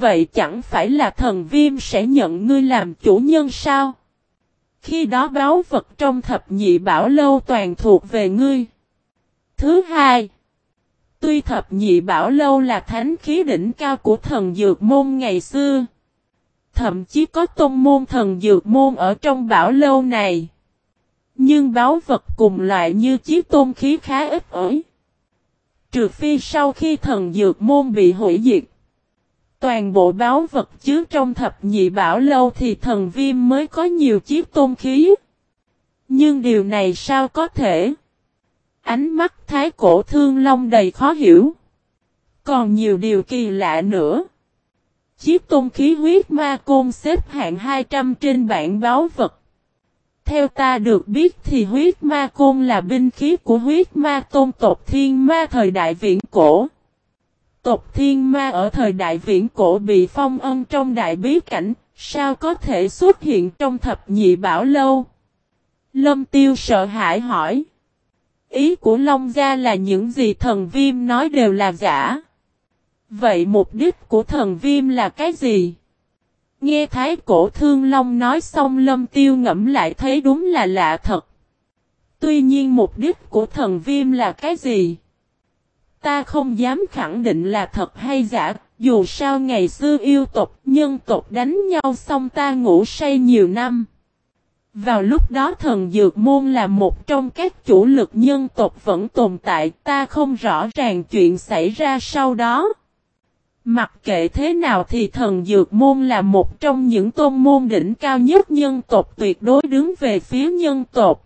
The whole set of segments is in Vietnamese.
Vậy chẳng phải là thần viêm sẽ nhận ngươi làm chủ nhân sao? Khi đó báo vật trong thập nhị bảo lâu toàn thuộc về ngươi. Thứ hai, tuy thập nhị bảo lâu là thánh khí đỉnh cao của thần dược môn ngày xưa, thậm chí có tôn môn thần dược môn ở trong bảo lâu này. Nhưng báo vật cùng loại như chiếc tôn khí khá ít ỏi. Trừ phi sau khi thần dược môn bị hủy diệt. Toàn bộ báo vật chứa trong thập nhị bảo lâu thì thần viêm mới có nhiều chiếc tôn khí. Nhưng điều này sao có thể? Ánh mắt thái cổ thương long đầy khó hiểu. Còn nhiều điều kỳ lạ nữa. Chiếc tôn khí huyết ma côn xếp hạng 200 trên bảng báo vật. Theo ta được biết thì huyết ma côn là binh khí của huyết ma tôn tộc thiên ma thời đại viễn cổ. Tộc thiên ma ở thời đại viễn cổ bị phong ân trong đại bí cảnh, sao có thể xuất hiện trong thập nhị bảo lâu? Lâm tiêu sợ hãi hỏi. Ý của Long Gia là những gì thần viêm nói đều là giả. Vậy mục đích của thần viêm là cái gì? Nghe Thái Cổ Thương Long nói xong Lâm Tiêu ngẫm lại thấy đúng là lạ thật. Tuy nhiên mục đích của thần viêm là cái gì? Ta không dám khẳng định là thật hay giả, dù sao ngày xưa yêu tộc, nhân tộc đánh nhau xong ta ngủ say nhiều năm. Vào lúc đó thần dược môn là một trong các chủ lực nhân tộc vẫn tồn tại, ta không rõ ràng chuyện xảy ra sau đó. Mặc kệ thế nào thì thần dược môn là một trong những tôn môn đỉnh cao nhất nhân tộc tuyệt đối đứng về phía nhân tộc.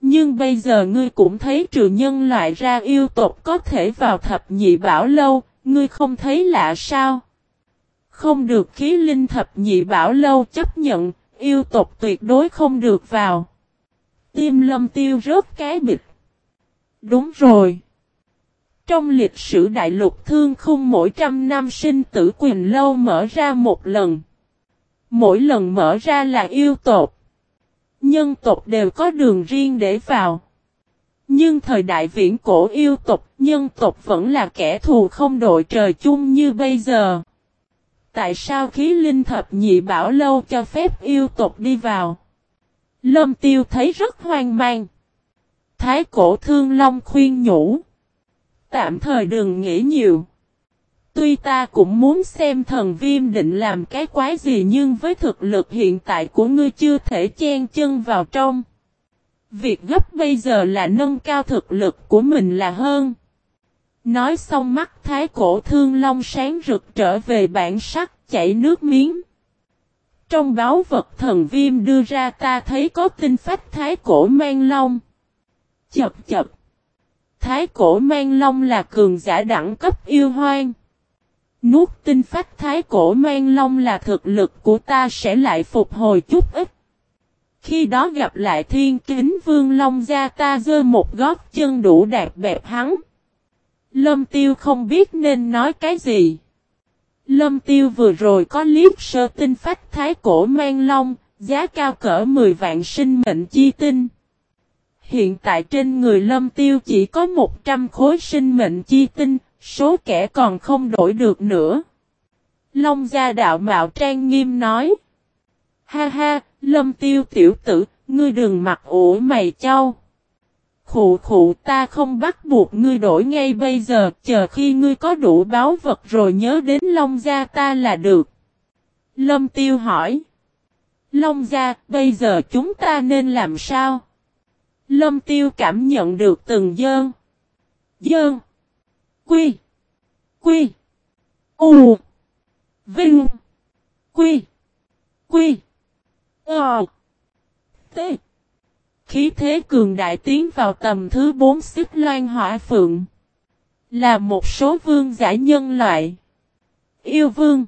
Nhưng bây giờ ngươi cũng thấy trừ nhân loại ra yêu tộc có thể vào thập nhị bảo lâu, ngươi không thấy lạ sao? Không được khí linh thập nhị bảo lâu chấp nhận, yêu tộc tuyệt đối không được vào. Tim lâm tiêu rớt cái bịch. Đúng rồi. Trong lịch sử đại lục thương khung mỗi trăm năm sinh tử quyền lâu mở ra một lần. Mỗi lần mở ra là yêu tộc. Nhân tộc đều có đường riêng để vào. Nhưng thời đại viễn cổ yêu tộc, nhân tộc vẫn là kẻ thù không đội trời chung như bây giờ. Tại sao khí linh thập nhị bảo lâu cho phép yêu tộc đi vào? Lâm tiêu thấy rất hoang mang. Thái cổ thương long khuyên nhủ. Tạm thời đừng nghĩ nhiều. Tuy ta cũng muốn xem thần viêm định làm cái quái gì nhưng với thực lực hiện tại của ngươi chưa thể chen chân vào trong. Việc gấp bây giờ là nâng cao thực lực của mình là hơn. Nói xong mắt thái cổ thương long sáng rực trở về bản sắc chảy nước miếng. Trong báo vật thần viêm đưa ra ta thấy có tinh phách thái cổ mang long. Chập chập. Thái cổ mang long là cường giả đẳng cấp yêu hoang. Nuốt tinh phách thái cổ mang long là thực lực của ta sẽ lại phục hồi chút ít. Khi đó gặp lại thiên kính vương long gia ta dơ một gót chân đủ đạp bẹp hắn. Lâm tiêu không biết nên nói cái gì. Lâm tiêu vừa rồi có liếc sơ tinh phách thái cổ mang long, giá cao cỡ 10 vạn sinh mệnh chi tinh. Hiện tại trên người lâm tiêu chỉ có 100 khối sinh mệnh chi tinh, số kẻ còn không đổi được nữa. Long gia đạo mạo trang nghiêm nói. Ha ha, lâm tiêu tiểu tử, ngươi đừng mặc ủi mày châu. Khụ khụ ta không bắt buộc ngươi đổi ngay bây giờ, chờ khi ngươi có đủ báo vật rồi nhớ đến Long Gia ta là được. Lâm Tiêu hỏi. Long Gia, bây giờ chúng ta nên làm sao? Lâm Tiêu cảm nhận được từng dơn. Dơn. Quy. Quy. U. Vinh. Quy. Quy. Ờ. T. Khí thế cường đại tiến vào tầm thứ 4 xích loan hỏa phượng. Là một số vương giả nhân loại. Yêu vương.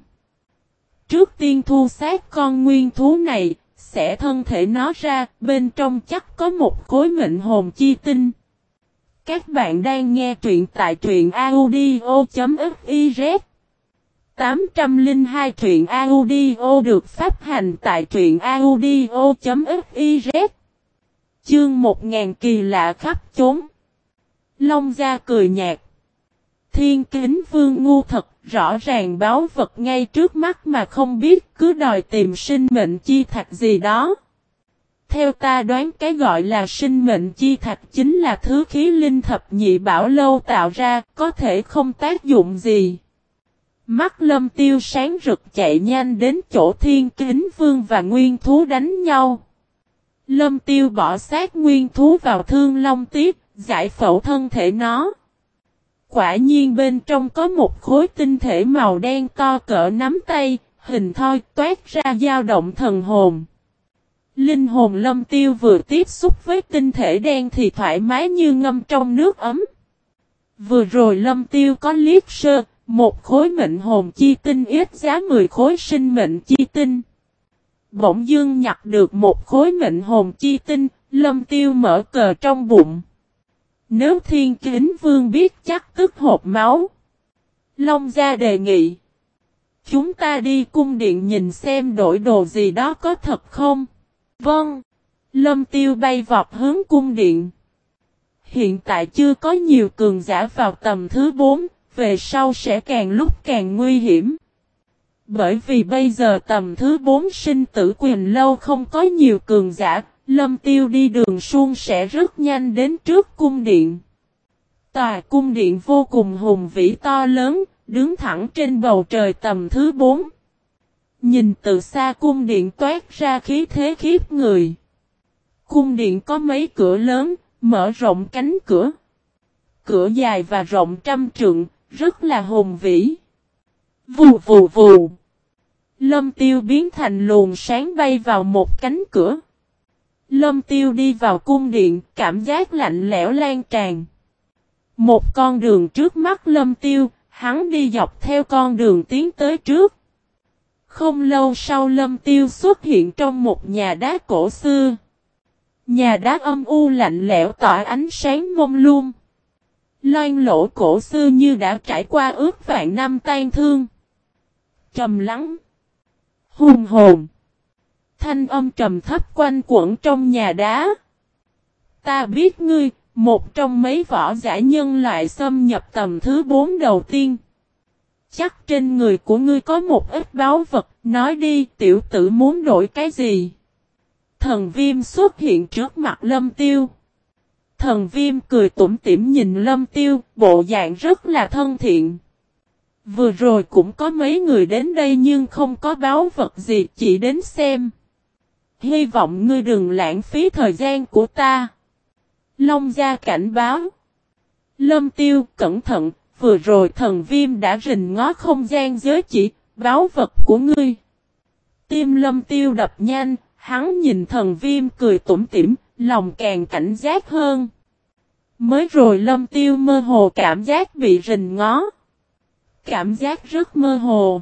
Trước tiên thu sát con nguyên thú này, sẽ thân thể nó ra, bên trong chắc có một khối mệnh hồn chi tinh. Các bạn đang nghe truyện tại truyện audio.fiz 802 truyện audio được phát hành tại truyện audio.fiz Chương 1000 kỳ lạ khắp chốn. Long gia cười nhạt. Thiên kính vương ngu thật, rõ ràng báo vật ngay trước mắt mà không biết cứ đòi tìm sinh mệnh chi thạch gì đó. Theo ta đoán cái gọi là sinh mệnh chi thạch chính là thứ khí linh thập nhị bảo lâu tạo ra, có thể không tác dụng gì. Mắt lâm tiêu sáng rực chạy nhanh đến chỗ thiên kính vương và nguyên thú đánh nhau. Lâm tiêu bỏ sát nguyên thú vào thương long tiếp, giải phẫu thân thể nó. Quả nhiên bên trong có một khối tinh thể màu đen to cỡ nắm tay, hình thoi toát ra dao động thần hồn. Linh hồn lâm tiêu vừa tiếp xúc với tinh thể đen thì thoải mái như ngâm trong nước ấm. Vừa rồi lâm tiêu có liếc sơ, một khối mệnh hồn chi tinh ít giá 10 khối sinh mệnh chi tinh. Bỗng dương nhặt được một khối mệnh hồn chi tinh, lâm tiêu mở cờ trong bụng. Nếu thiên kính vương biết chắc tức hộp máu. Long gia đề nghị. Chúng ta đi cung điện nhìn xem đổi đồ gì đó có thật không? Vâng. Lâm tiêu bay vọt hướng cung điện. Hiện tại chưa có nhiều cường giả vào tầm thứ 4, về sau sẽ càng lúc càng nguy hiểm. Bởi vì bây giờ tầm thứ 4 sinh tử quyền lâu không có nhiều cường giả, lâm tiêu đi đường suông sẽ rất nhanh đến trước cung điện. Tòa cung điện vô cùng hùng vĩ to lớn, đứng thẳng trên bầu trời tầm thứ 4. Nhìn từ xa cung điện toát ra khí thế khiếp người. Cung điện có mấy cửa lớn, mở rộng cánh cửa. Cửa dài và rộng trăm trượng, rất là hùng vĩ. Vù vù vù. Lâm tiêu biến thành luồng sáng bay vào một cánh cửa. Lâm tiêu đi vào cung điện, cảm giác lạnh lẽo lan tràn. Một con đường trước mắt lâm tiêu, hắn đi dọc theo con đường tiến tới trước. Không lâu sau lâm tiêu xuất hiện trong một nhà đá cổ xưa. Nhà đá âm u lạnh lẽo tỏa ánh sáng mông lung. Loan lỗ cổ xưa như đã trải qua ước vạn năm tan thương. Trầm lắng. Hùng hồn. Thanh âm trầm thấp quanh quẩn trong nhà đá. Ta biết ngươi, một trong mấy võ giả nhân loại xâm nhập tầm thứ bốn đầu tiên. Chắc trên người của ngươi có một ít báu vật, nói đi tiểu tử muốn đổi cái gì? Thần viêm xuất hiện trước mặt lâm tiêu. Thần viêm cười tủm tỉm nhìn lâm tiêu, bộ dạng rất là thân thiện. Vừa rồi cũng có mấy người đến đây nhưng không có báo vật gì, chỉ đến xem. Hy vọng ngươi đừng lãng phí thời gian của ta. Long gia cảnh báo. Lâm tiêu cẩn thận, vừa rồi thần viêm đã rình ngó không gian giới chỉ, báo vật của ngươi. Tim lâm tiêu đập nhanh, hắn nhìn thần viêm cười tủm tỉm, lòng càng cảnh giác hơn. Mới rồi lâm tiêu mơ hồ cảm giác bị rình ngó. Cảm giác rất mơ hồ.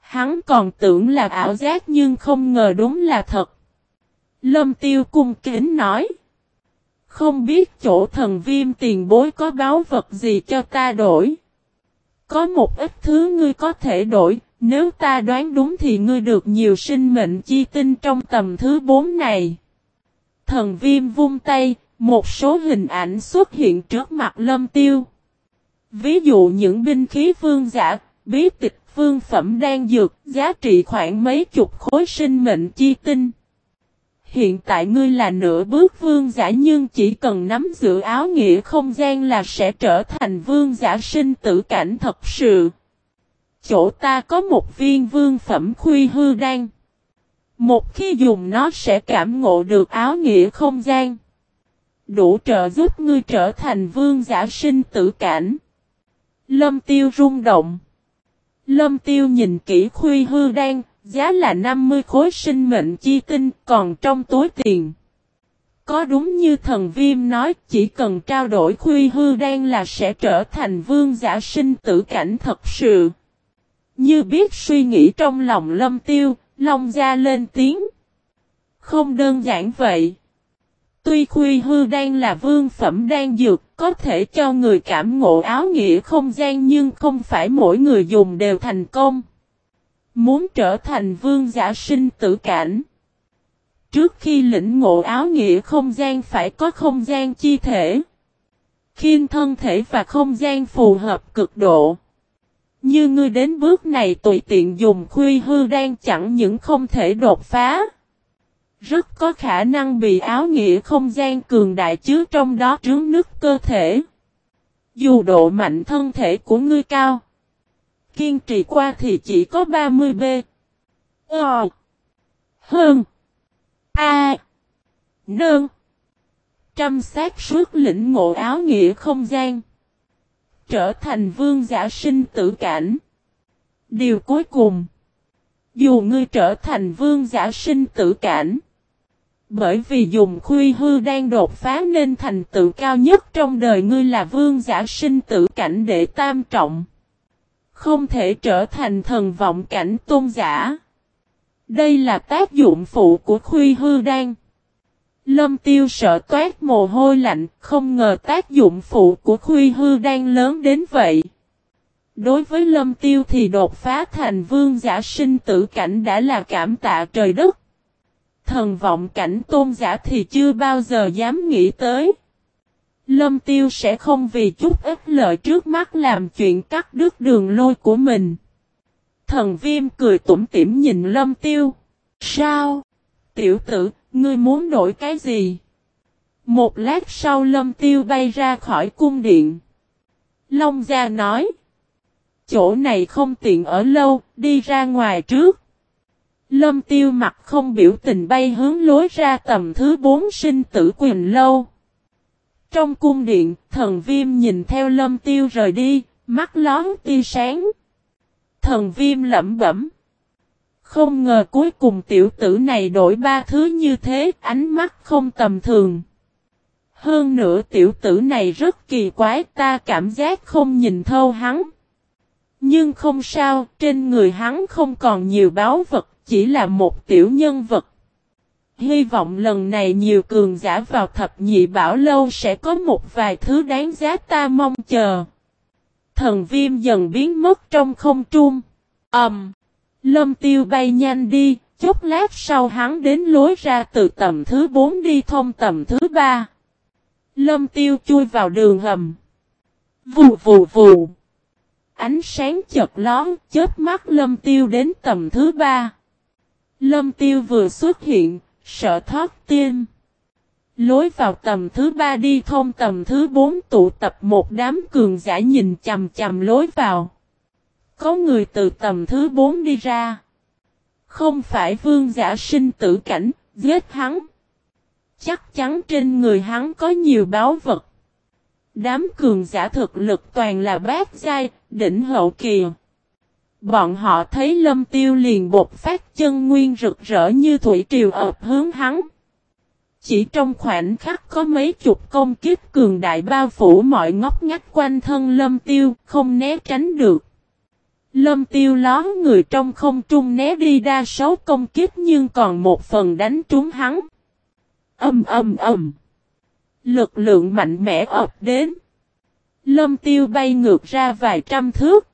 Hắn còn tưởng là ảo giác nhưng không ngờ đúng là thật. Lâm tiêu cung kính nói. Không biết chỗ thần viêm tiền bối có báo vật gì cho ta đổi. Có một ít thứ ngươi có thể đổi, nếu ta đoán đúng thì ngươi được nhiều sinh mệnh chi tinh trong tầm thứ bốn này. Thần viêm vung tay, một số hình ảnh xuất hiện trước mặt lâm tiêu. Ví dụ những binh khí vương giả, bí tịch vương phẩm đang dược, giá trị khoảng mấy chục khối sinh mệnh chi tinh. Hiện tại ngươi là nửa bước vương giả nhưng chỉ cần nắm giữ áo nghĩa không gian là sẽ trở thành vương giả sinh tử cảnh thật sự. Chỗ ta có một viên vương phẩm khuy hư đan. Một khi dùng nó sẽ cảm ngộ được áo nghĩa không gian. Đủ trợ giúp ngươi trở thành vương giả sinh tử cảnh. Lâm tiêu rung động. Lâm tiêu nhìn kỹ khuy hư đan, giá là 50 khối sinh mệnh chi tinh còn trong túi tiền. Có đúng như thần viêm nói chỉ cần trao đổi khuy hư đen là sẽ trở thành vương giả sinh tử cảnh thật sự. Như biết suy nghĩ trong lòng lâm tiêu, long ra lên tiếng. Không đơn giản vậy. Tuy khuy hư đen là vương phẩm đan dược, có thể cho người cảm ngộ áo nghĩa không gian nhưng không phải mỗi người dùng đều thành công. Muốn trở thành vương giả sinh tử cảnh. Trước khi lĩnh ngộ áo nghĩa không gian phải có không gian chi thể. Khiên thân thể và không gian phù hợp cực độ. Như ngươi đến bước này tùy tiện dùng khuy hư đang chẳng những không thể đột phá. Rất có khả năng bị áo nghĩa không gian cường đại chứa trong đó trướng nứt cơ thể. Dù độ mạnh thân thể của ngươi cao. Kiên trì qua thì chỉ có 30B. Ờ. Hơn. A. Nương. Trăm sát suốt lĩnh ngộ áo nghĩa không gian. Trở thành vương giả sinh tử cảnh. Điều cuối cùng. Dù ngươi trở thành vương giả sinh tử cảnh. Bởi vì dùng khuy hư đang đột phá nên thành tựu cao nhất trong đời ngươi là vương giả sinh tử cảnh đệ tam trọng. Không thể trở thành thần vọng cảnh tôn giả. Đây là tác dụng phụ của khuy hư đan. Lâm tiêu sợ toát mồ hôi lạnh, không ngờ tác dụng phụ của khuy hư đan lớn đến vậy. Đối với lâm tiêu thì đột phá thành vương giả sinh tử cảnh đã là cảm tạ trời đất. Thần vọng cảnh tôn giả thì chưa bao giờ dám nghĩ tới. Lâm tiêu sẽ không vì chút ít lợi trước mắt làm chuyện cắt đứt đường lôi của mình. Thần viêm cười tủm tỉm nhìn lâm tiêu. Sao? Tiểu tử, ngươi muốn đổi cái gì? Một lát sau lâm tiêu bay ra khỏi cung điện. Long gia nói. Chỗ này không tiện ở lâu, đi ra ngoài trước. Lâm tiêu mặt không biểu tình bay hướng lối ra tầm thứ bốn sinh tử quyền lâu. Trong cung điện, thần viêm nhìn theo lâm tiêu rời đi, mắt lón tia sáng. Thần viêm lẩm bẩm. Không ngờ cuối cùng tiểu tử này đổi ba thứ như thế, ánh mắt không tầm thường. Hơn nữa tiểu tử này rất kỳ quái ta cảm giác không nhìn thâu hắn. Nhưng không sao, trên người hắn không còn nhiều báo vật, chỉ là một tiểu nhân vật. Hy vọng lần này nhiều cường giả vào thập nhị bảo lâu sẽ có một vài thứ đáng giá ta mong chờ. Thần viêm dần biến mất trong không trung. Ẩm. Um, lâm tiêu bay nhanh đi, chốc lát sau hắn đến lối ra từ tầm thứ 4 đi thông tầm thứ 3. Lâm tiêu chui vào đường hầm. Vù vù vù. Ánh sáng chật lón, chớp mắt lâm tiêu đến tầm thứ 3. Lâm tiêu vừa xuất hiện, sợ thoát tim. Lối vào tầm thứ ba đi thông tầm thứ bốn tụ tập một đám cường giả nhìn chầm chầm lối vào. Có người từ tầm thứ bốn đi ra. Không phải vương giả sinh tử cảnh, giết hắn. Chắc chắn trên người hắn có nhiều báo vật. Đám cường giả thực lực toàn là bát giai, đỉnh hậu kỳ. Bọn họ thấy lâm tiêu liền bột phát chân nguyên rực rỡ như thủy triều ập hướng hắn. Chỉ trong khoảnh khắc có mấy chục công kiếp cường đại bao phủ mọi ngóc ngách quanh thân lâm tiêu, không né tránh được. Lâm tiêu ló người trong không trung né đi đa số công kiếp nhưng còn một phần đánh trúng hắn. Âm âm âm. Lực lượng mạnh mẽ ập đến. Lâm tiêu bay ngược ra vài trăm thước.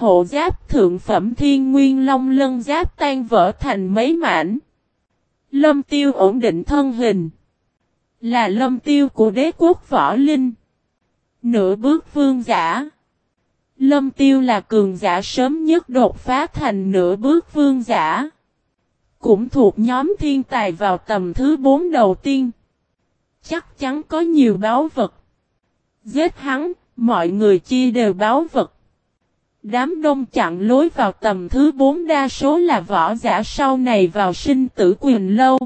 Hộ giáp thượng phẩm thiên nguyên long lân giáp tan vỡ thành mấy mảnh. Lâm tiêu ổn định thân hình. Là lâm tiêu của đế quốc võ linh. Nửa bước vương giả. Lâm tiêu là cường giả sớm nhất đột phá thành nửa bước vương giả. Cũng thuộc nhóm thiên tài vào tầm thứ bốn đầu tiên. Chắc chắn có nhiều báo vật. Giết hắn, mọi người chia đều báo vật. Đám đông chặn lối vào tầm thứ 4 đa số là võ giả sau này vào sinh tử quyền lâu.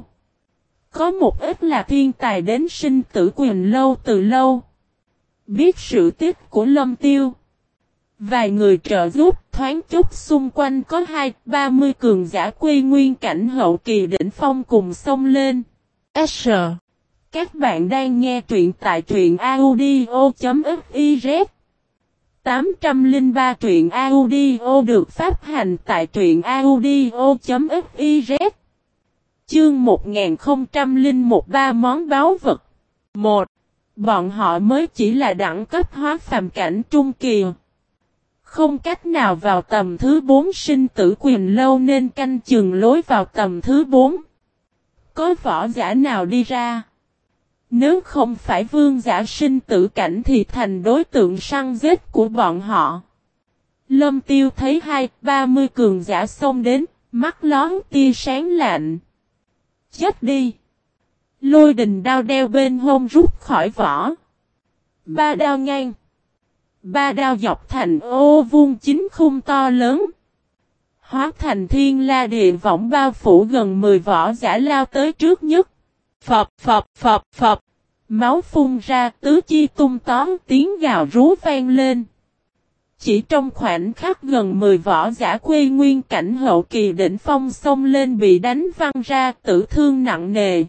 Có một ít là thiên tài đến sinh tử quyền lâu từ lâu. Biết sự tích của lâm tiêu. Vài người trợ giúp thoáng chút xung quanh có hai, ba mươi cường giả quy nguyên cảnh hậu kỳ đỉnh phong cùng xông lên. S. Các bạn đang nghe truyện tại truyện audio.fif 803 truyện audio được phát hành tại truyện audio.fiz Chương 1001 ba món báo vật 1. Bọn họ mới chỉ là đẳng cấp hóa phàm cảnh trung kỳ. Không cách nào vào tầm thứ 4 sinh tử quyền lâu nên canh chừng lối vào tầm thứ 4. Có võ giả nào đi ra? Nếu không phải vương giả sinh tử cảnh thì thành đối tượng săn giết của bọn họ. Lâm tiêu thấy hai, ba mươi cường giả xông đến, mắt lón tia sáng lạnh. Chết đi! Lôi đình đao đeo bên hông rút khỏi vỏ. Ba đao ngang. Ba đao dọc thành ô vuông chính khung to lớn. Hóa thành thiên la địa võng bao phủ gần 10 vỏ giả lao tới trước nhất. Phập phập phập phập. Máu phun ra tứ chi tung tóm tiếng gào rú vang lên. Chỉ trong khoảnh khắc gần 10 võ giả quê nguyên cảnh hậu kỳ đỉnh phong xông lên bị đánh văng ra tử thương nặng nề.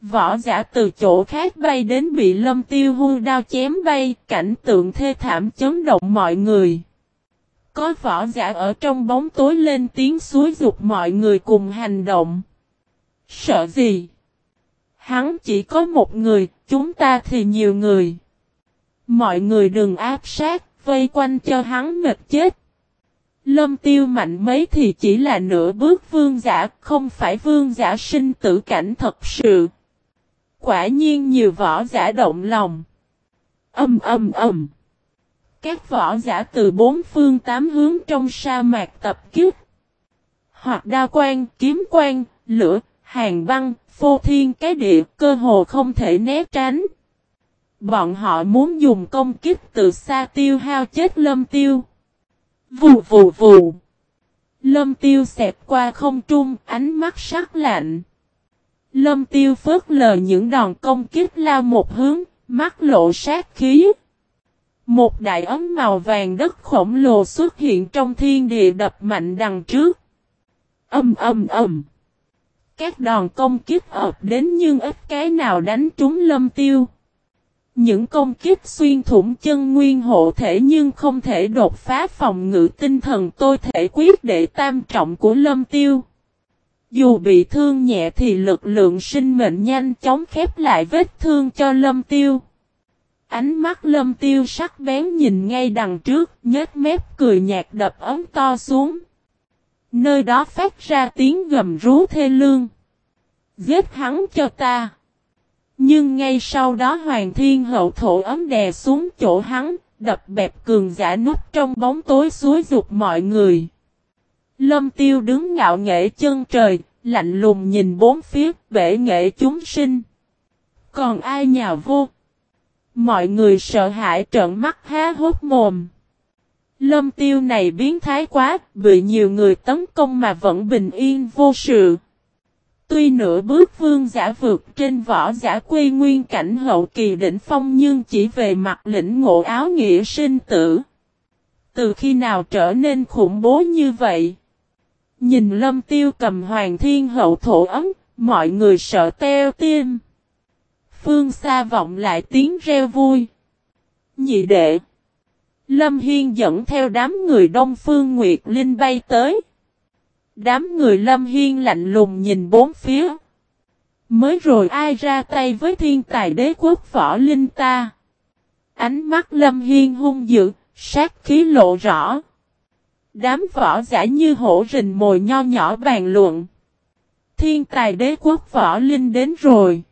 Võ giả từ chỗ khác bay đến bị lâm tiêu hưu đao chém bay, cảnh tượng thê thảm chấn động mọi người. Có võ giả ở trong bóng tối lên tiếng suối dục mọi người cùng hành động. Sợ gì? Hắn chỉ có một người, chúng ta thì nhiều người. Mọi người đừng áp sát, vây quanh cho hắn mệt chết. Lâm tiêu mạnh mấy thì chỉ là nửa bước vương giả, không phải vương giả sinh tử cảnh thật sự. Quả nhiên nhiều võ giả động lòng. Âm âm âm. Các võ giả từ bốn phương tám hướng trong sa mạc tập kích. Hoặc đa quan, kiếm quan, lửa, hàng băng, phô thiên cái địa cơ hồ không thể né tránh. Bọn họ muốn dùng công kích từ xa tiêu hao chết lâm tiêu. Vù vù vù. Lâm tiêu xẹp qua không trung, ánh mắt sắc lạnh. Lâm tiêu phớt lờ những đòn công kích lao một hướng, mắt lộ sát khí. Một đại ấm màu vàng đất khổng lồ xuất hiện trong thiên địa đập mạnh đằng trước. Âm âm âm. Các đòn công kích ập đến nhưng ít cái nào đánh trúng lâm tiêu. Những công kích xuyên thủng chân nguyên hộ thể nhưng không thể đột phá phòng ngự tinh thần tôi thể quyết để tam trọng của lâm tiêu. Dù bị thương nhẹ thì lực lượng sinh mệnh nhanh chóng khép lại vết thương cho lâm tiêu. Ánh mắt lâm tiêu sắc bén nhìn ngay đằng trước, nhếch mép cười nhạt đập ấm to xuống. Nơi đó phát ra tiếng gầm rú thê lương. Giết hắn cho ta. Nhưng ngay sau đó Hoàng Thiên Hậu thổ ấm đè xuống chỗ hắn, đập bẹp cường giả nút trong bóng tối suối dục mọi người. Lâm tiêu đứng ngạo nghệ chân trời, lạnh lùng nhìn bốn phía bể nghệ chúng sinh. Còn ai nhào vô? Mọi người sợ hãi trợn mắt há hốt mồm. Lâm tiêu này biến thái quá, bị nhiều người tấn công mà vẫn bình yên vô sự. Tuy nửa bước vương giả vượt trên võ giả quy nguyên cảnh hậu kỳ đỉnh phong nhưng chỉ về mặt lĩnh ngộ áo nghĩa sinh tử. Từ khi nào trở nên khủng bố như vậy? Nhìn lâm tiêu cầm hoàng thiên hậu thổ ấm, mọi người sợ teo tim. Phương xa vọng lại tiếng reo vui. Nhị đệ. Lâm Hiên dẫn theo đám người Đông Phương Nguyệt Linh bay tới. Đám người Lâm Hiên lạnh lùng nhìn bốn phía. Mới rồi ai ra tay với thiên tài đế quốc võ linh ta. Ánh mắt Lâm Hiên hung dữ, sát khí lộ rõ. Đám võ giả như hổ rình mồi nho nhỏ bàn luận. Thiên tài đế quốc võ linh đến rồi.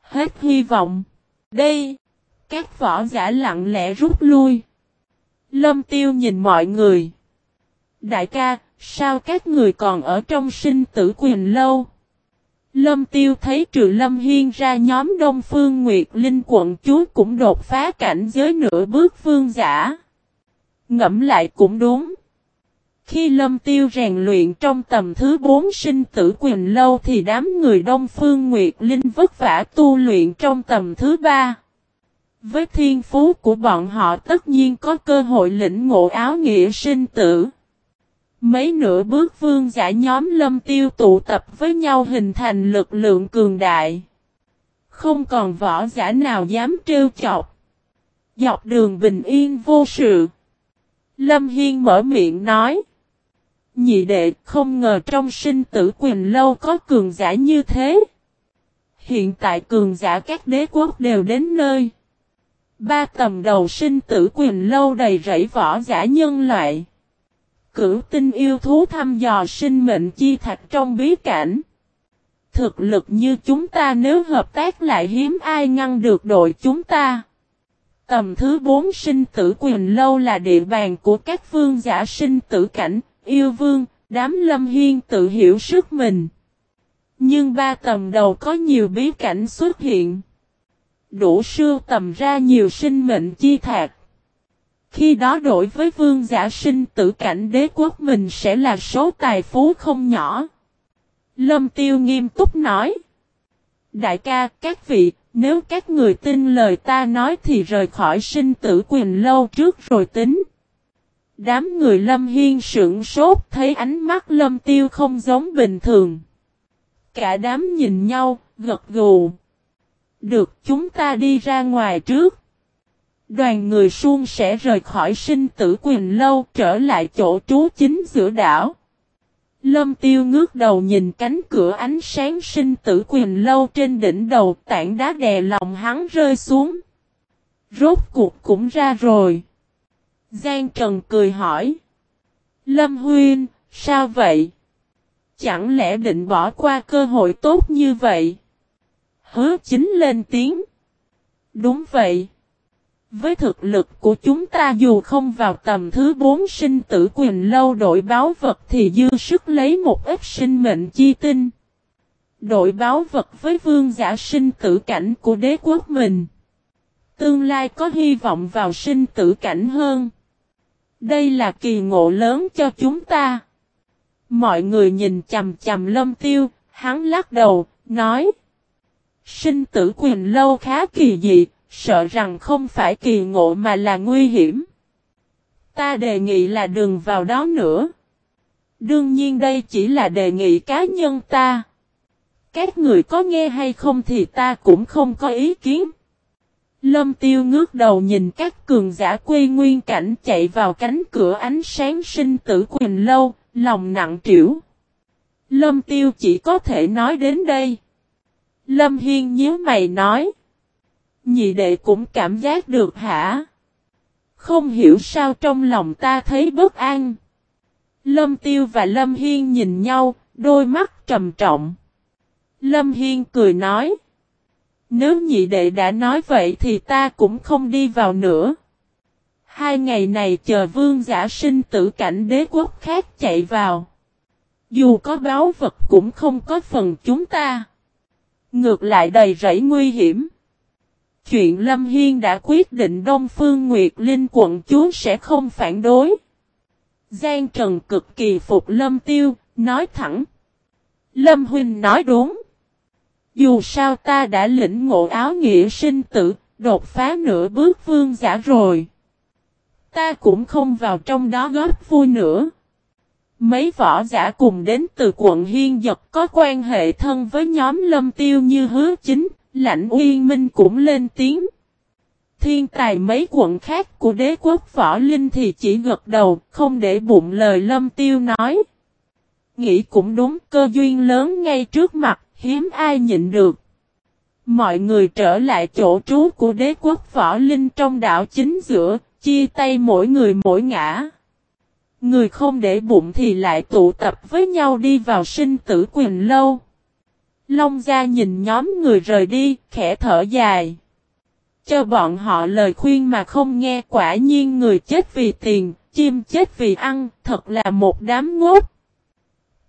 Hết hy vọng. Đây. Các võ giả lặng lẽ rút lui. Lâm tiêu nhìn mọi người. Đại ca, sao các người còn ở trong sinh tử quyền lâu? Lâm tiêu thấy trừ Lâm Hiên ra nhóm Đông Phương Nguyệt Linh quận chúa cũng đột phá cảnh giới nửa bước phương giả. Ngẫm lại cũng đúng. Khi lâm tiêu rèn luyện trong tầm thứ bốn sinh tử quyền lâu thì đám người Đông Phương Nguyệt Linh vất vả tu luyện trong tầm thứ ba. Với thiên phú của bọn họ tất nhiên có cơ hội lĩnh ngộ áo nghĩa sinh tử. Mấy nửa bước vương giả nhóm lâm tiêu tụ tập với nhau hình thành lực lượng cường đại. Không còn võ giả nào dám trêu chọc. Dọc đường bình yên vô sự. Lâm Hiên mở miệng nói. Nhị đệ, không ngờ trong sinh tử quyền lâu có cường giả như thế. Hiện tại cường giả các đế quốc đều đến nơi. Ba tầm đầu sinh tử quyền lâu đầy rẫy võ giả nhân loại. Cửu tinh yêu thú thăm dò sinh mệnh chi thạch trong bí cảnh. Thực lực như chúng ta nếu hợp tác lại hiếm ai ngăn được đội chúng ta. Tầm thứ bốn sinh tử quyền lâu là địa bàn của các phương giả sinh tử cảnh, yêu vương, đám lâm hiên tự hiểu sức mình. Nhưng ba tầm đầu có nhiều bí cảnh xuất hiện. Đủ sưu tầm ra nhiều sinh mệnh chi thạc. Khi đó đổi với vương giả sinh tử cảnh đế quốc mình sẽ là số tài phú không nhỏ. Lâm Tiêu nghiêm túc nói. Đại ca, các vị, nếu các người tin lời ta nói thì rời khỏi sinh tử quyền lâu trước rồi tính. Đám người Lâm Hiên sững sốt thấy ánh mắt Lâm Tiêu không giống bình thường. Cả đám nhìn nhau, gật gù. Được chúng ta đi ra ngoài trước. Đoàn người suông sẽ rời khỏi sinh tử quyền lâu trở lại chỗ trú chính giữa đảo. Lâm tiêu ngước đầu nhìn cánh cửa ánh sáng sinh tử quyền lâu trên đỉnh đầu tảng đá đè lòng hắn rơi xuống. Rốt cuộc cũng ra rồi. Giang Trần cười hỏi. Lâm Huyên, sao vậy? Chẳng lẽ định bỏ qua cơ hội tốt như vậy? Hứa chính lên tiếng. Đúng vậy. Với thực lực của chúng ta dù không vào tầm thứ bốn sinh tử quyền lâu đội báo vật thì dư sức lấy một ít sinh mệnh chi tinh. Đội báo vật với vương giả sinh tử cảnh của đế quốc mình. Tương lai có hy vọng vào sinh tử cảnh hơn. Đây là kỳ ngộ lớn cho chúng ta. Mọi người nhìn chầm chầm lâm tiêu, hắn lắc đầu, nói. Sinh tử quyền lâu khá kỳ dị, sợ rằng không phải kỳ ngộ mà là nguy hiểm. Ta đề nghị là đừng vào đó nữa. Đương nhiên đây chỉ là đề nghị cá nhân ta. Các người có nghe hay không thì ta cũng không có ý kiến. Lâm tiêu ngước đầu nhìn các cường giả quê nguyên cảnh chạy vào cánh cửa ánh sáng sinh tử quyền lâu, lòng nặng trĩu. Lâm tiêu chỉ có thể nói đến đây. Lâm Hiên nhíu mày nói. Nhị đệ cũng cảm giác được hả? Không hiểu sao trong lòng ta thấy bất an. Lâm Tiêu và Lâm Hiên nhìn nhau, đôi mắt trầm trọng. Lâm Hiên cười nói. Nếu nhị đệ đã nói vậy thì ta cũng không đi vào nữa. Hai ngày này chờ vương giả sinh tử cảnh đế quốc khác chạy vào. Dù có báo vật cũng không có phần chúng ta. Ngược lại đầy rẫy nguy hiểm. Chuyện Lâm Hiên đã quyết định Đông Phương Nguyệt Linh quận chúa sẽ không phản đối. Giang Trần cực kỳ phục Lâm Tiêu, nói thẳng. Lâm Huynh nói đúng. Dù sao ta đã lĩnh ngộ áo nghĩa sinh tử, đột phá nửa bước vương giả rồi. Ta cũng không vào trong đó góp vui nữa. Mấy võ giả cùng đến từ quận Hiên Giật có quan hệ thân với nhóm lâm tiêu như hứa chính, lãnh uyên minh cũng lên tiếng. Thiên tài mấy quận khác của đế quốc võ linh thì chỉ gật đầu, không để bụng lời lâm tiêu nói. Nghĩ cũng đúng cơ duyên lớn ngay trước mặt, hiếm ai nhịn được. Mọi người trở lại chỗ trú của đế quốc võ linh trong đảo chính giữa, chia tay mỗi người mỗi ngã. Người không để bụng thì lại tụ tập với nhau đi vào sinh tử quyền lâu. Long gia nhìn nhóm người rời đi, khẽ thở dài. Cho bọn họ lời khuyên mà không nghe quả nhiên người chết vì tiền, chim chết vì ăn, thật là một đám ngốc.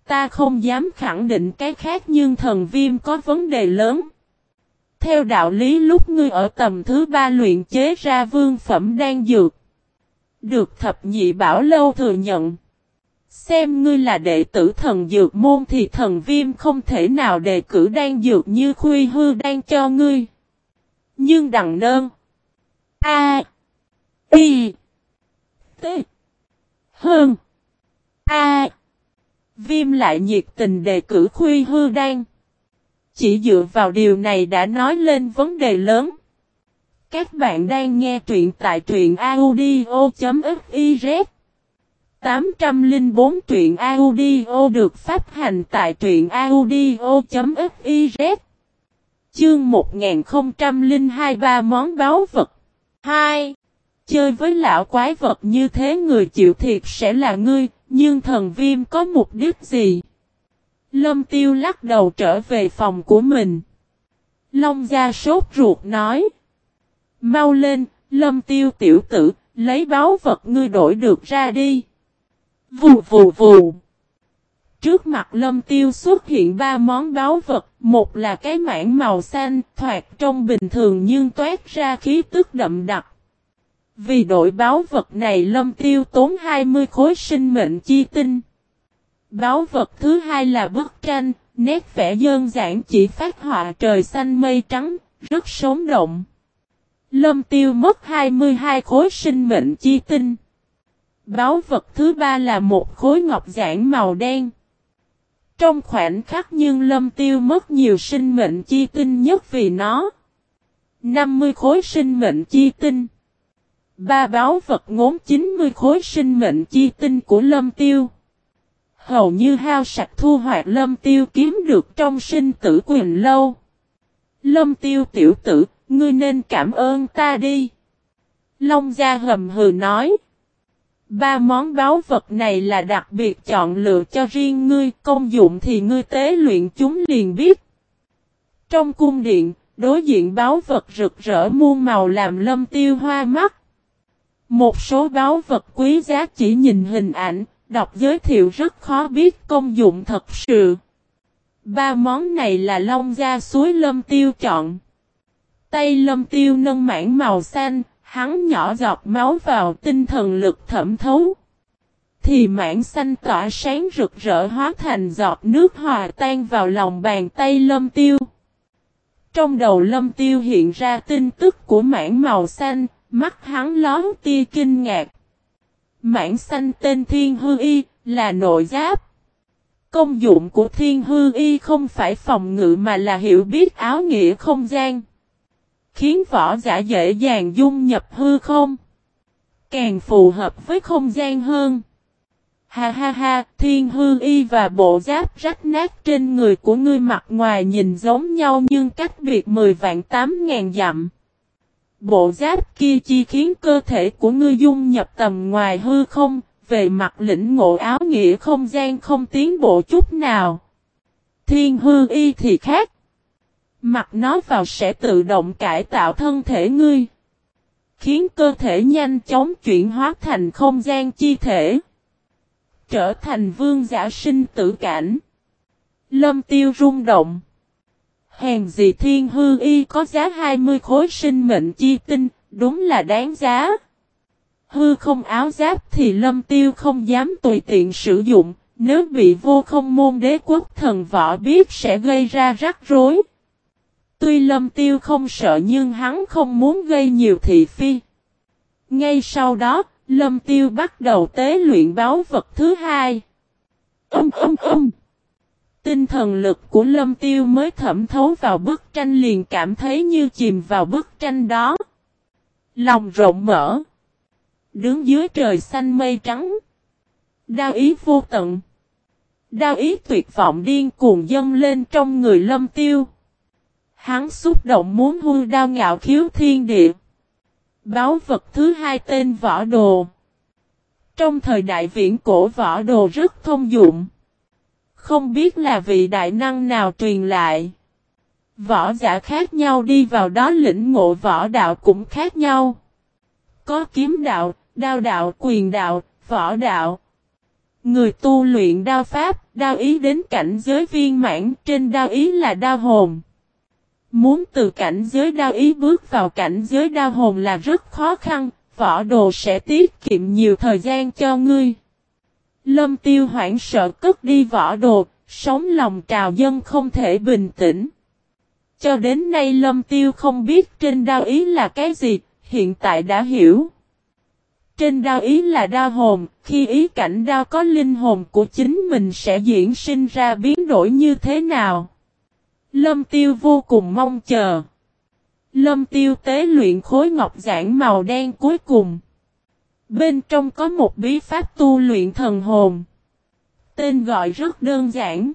Ta không dám khẳng định cái khác nhưng thần viêm có vấn đề lớn. Theo đạo lý lúc ngươi ở tầm thứ ba luyện chế ra vương phẩm đang dược. Được thập nhị bảo lâu thừa nhận. Xem ngươi là đệ tử thần dược môn thì thần viêm không thể nào đề cử đang dược như khuy hư đang cho ngươi. Nhưng đằng nơn. A. Y. T. Hơn. A. Viêm lại nhiệt tình đề cử khuy hư đang, Chỉ dựa vào điều này đã nói lên vấn đề lớn. Các bạn đang nghe truyện tại truyện audio.fiz 804 truyện audio được phát hành tại truyện audio.fiz Chương 1002 ba món báo vật 2. Chơi với lão quái vật như thế người chịu thiệt sẽ là ngươi, nhưng thần viêm có mục đích gì? Lâm tiêu lắc đầu trở về phòng của mình. Long gia sốt ruột nói. Mau lên, Lâm tiêu tiểu tử, lấy báu vật ngươi đổi được ra đi. Vù vù vù. Trước mặt lâm tiêu xuất hiện ba món báu vật, một là cái mảng màu xanh, thoạt trong bình thường nhưng toát ra khí tức đậm đặc. Vì đổi báo vật này lâm tiêu tốn 20 khối sinh mệnh chi tinh. Báo vật thứ hai là bức tranh, nét vẽ đơn giản chỉ phát họa trời xanh mây trắng, rất sống động. Lâm tiêu mất 22 khối sinh mệnh chi tinh. Báo vật thứ ba là một khối ngọc giản màu đen. Trong khoảnh khắc nhưng lâm tiêu mất nhiều sinh mệnh chi tinh nhất vì nó. 50 khối sinh mệnh chi tinh. Ba báo vật ngốn 90 khối sinh mệnh chi tinh của lâm tiêu. Hầu như hao sạch thu hoạch lâm tiêu kiếm được trong sinh tử quyền lâu. Lâm tiêu tiểu tử, ngươi nên cảm ơn ta đi. Long gia hầm hừ nói. Ba món báu vật này là đặc biệt chọn lựa cho riêng ngươi, công dụng thì ngươi tế luyện chúng liền biết. Trong cung điện, đối diện báu vật rực rỡ muôn màu làm lâm tiêu hoa mắt. Một số báu vật quý giá chỉ nhìn hình ảnh, đọc giới thiệu rất khó biết công dụng thật sự. Ba món này là long gia suối lâm tiêu chọn. Tay lâm tiêu nâng mảng màu xanh, hắn nhỏ giọt máu vào tinh thần lực thẩm thấu. Thì mảng xanh tỏa sáng rực rỡ hóa thành giọt nước hòa tan vào lòng bàn tay lâm tiêu. Trong đầu lâm tiêu hiện ra tin tức của mảng màu xanh, mắt hắn lón tia kinh ngạc. Mảng xanh tên Thiên Hư Y, là nội giáp. Công dụng của Thiên Hư Y không phải phòng ngự mà là hiểu biết áo nghĩa không gian. Khiến võ giả dễ dàng dung nhập hư không. Càng phù hợp với không gian hơn. Ha ha ha, thiên hư y và bộ giáp rách nát trên người của ngươi mặt ngoài nhìn giống nhau nhưng cách biệt 10 vạn 8 ngàn dặm. Bộ giáp kia chi khiến cơ thể của ngươi dung nhập tầm ngoài hư không, về mặt lĩnh ngộ áo nghĩa không gian không tiến bộ chút nào. Thiên hư y thì khác. Mặc nó vào sẽ tự động cải tạo thân thể ngươi. Khiến cơ thể nhanh chóng chuyển hóa thành không gian chi thể. Trở thành vương giả sinh tử cảnh. Lâm tiêu rung động. Hèn gì thiên hư y có giá 20 khối sinh mệnh chi tinh, đúng là đáng giá. Hư không áo giáp thì lâm tiêu không dám tùy tiện sử dụng, nếu bị vô không môn đế quốc thần võ biết sẽ gây ra rắc rối. Tuy lâm tiêu không sợ nhưng hắn không muốn gây nhiều thị phi. Ngay sau đó, lâm tiêu bắt đầu tế luyện báo vật thứ hai. Âm âm âm. Tinh thần lực của lâm tiêu mới thẩm thấu vào bức tranh liền cảm thấy như chìm vào bức tranh đó. Lòng rộng mở. Đứng dưới trời xanh mây trắng. Đao ý vô tận. Đao ý tuyệt vọng điên cuồng dâng lên trong người lâm tiêu. Hắn xúc động muốn hư đao ngạo khiếu thiên địa. Báo vật thứ hai tên võ đồ. Trong thời đại viễn cổ võ đồ rất thông dụng. Không biết là vị đại năng nào truyền lại. Võ giả khác nhau đi vào đó lĩnh ngộ võ đạo cũng khác nhau. Có kiếm đạo, đao đạo, quyền đạo, võ đạo. Người tu luyện đao pháp, đao ý đến cảnh giới viên mãn trên đao ý là đao hồn. Muốn từ cảnh giới đao ý bước vào cảnh giới đao hồn là rất khó khăn, võ đồ sẽ tiết kiệm nhiều thời gian cho ngươi. Lâm tiêu hoảng sợ cất đi võ đồ, sống lòng trào dân không thể bình tĩnh. Cho đến nay lâm tiêu không biết trên đao ý là cái gì, hiện tại đã hiểu. Trên đao ý là đao hồn, khi ý cảnh đao có linh hồn của chính mình sẽ diễn sinh ra biến đổi như thế nào. Lâm tiêu vô cùng mong chờ. Lâm tiêu tế luyện khối ngọc giản màu đen cuối cùng. Bên trong có một bí pháp tu luyện thần hồn. Tên gọi rất đơn giản.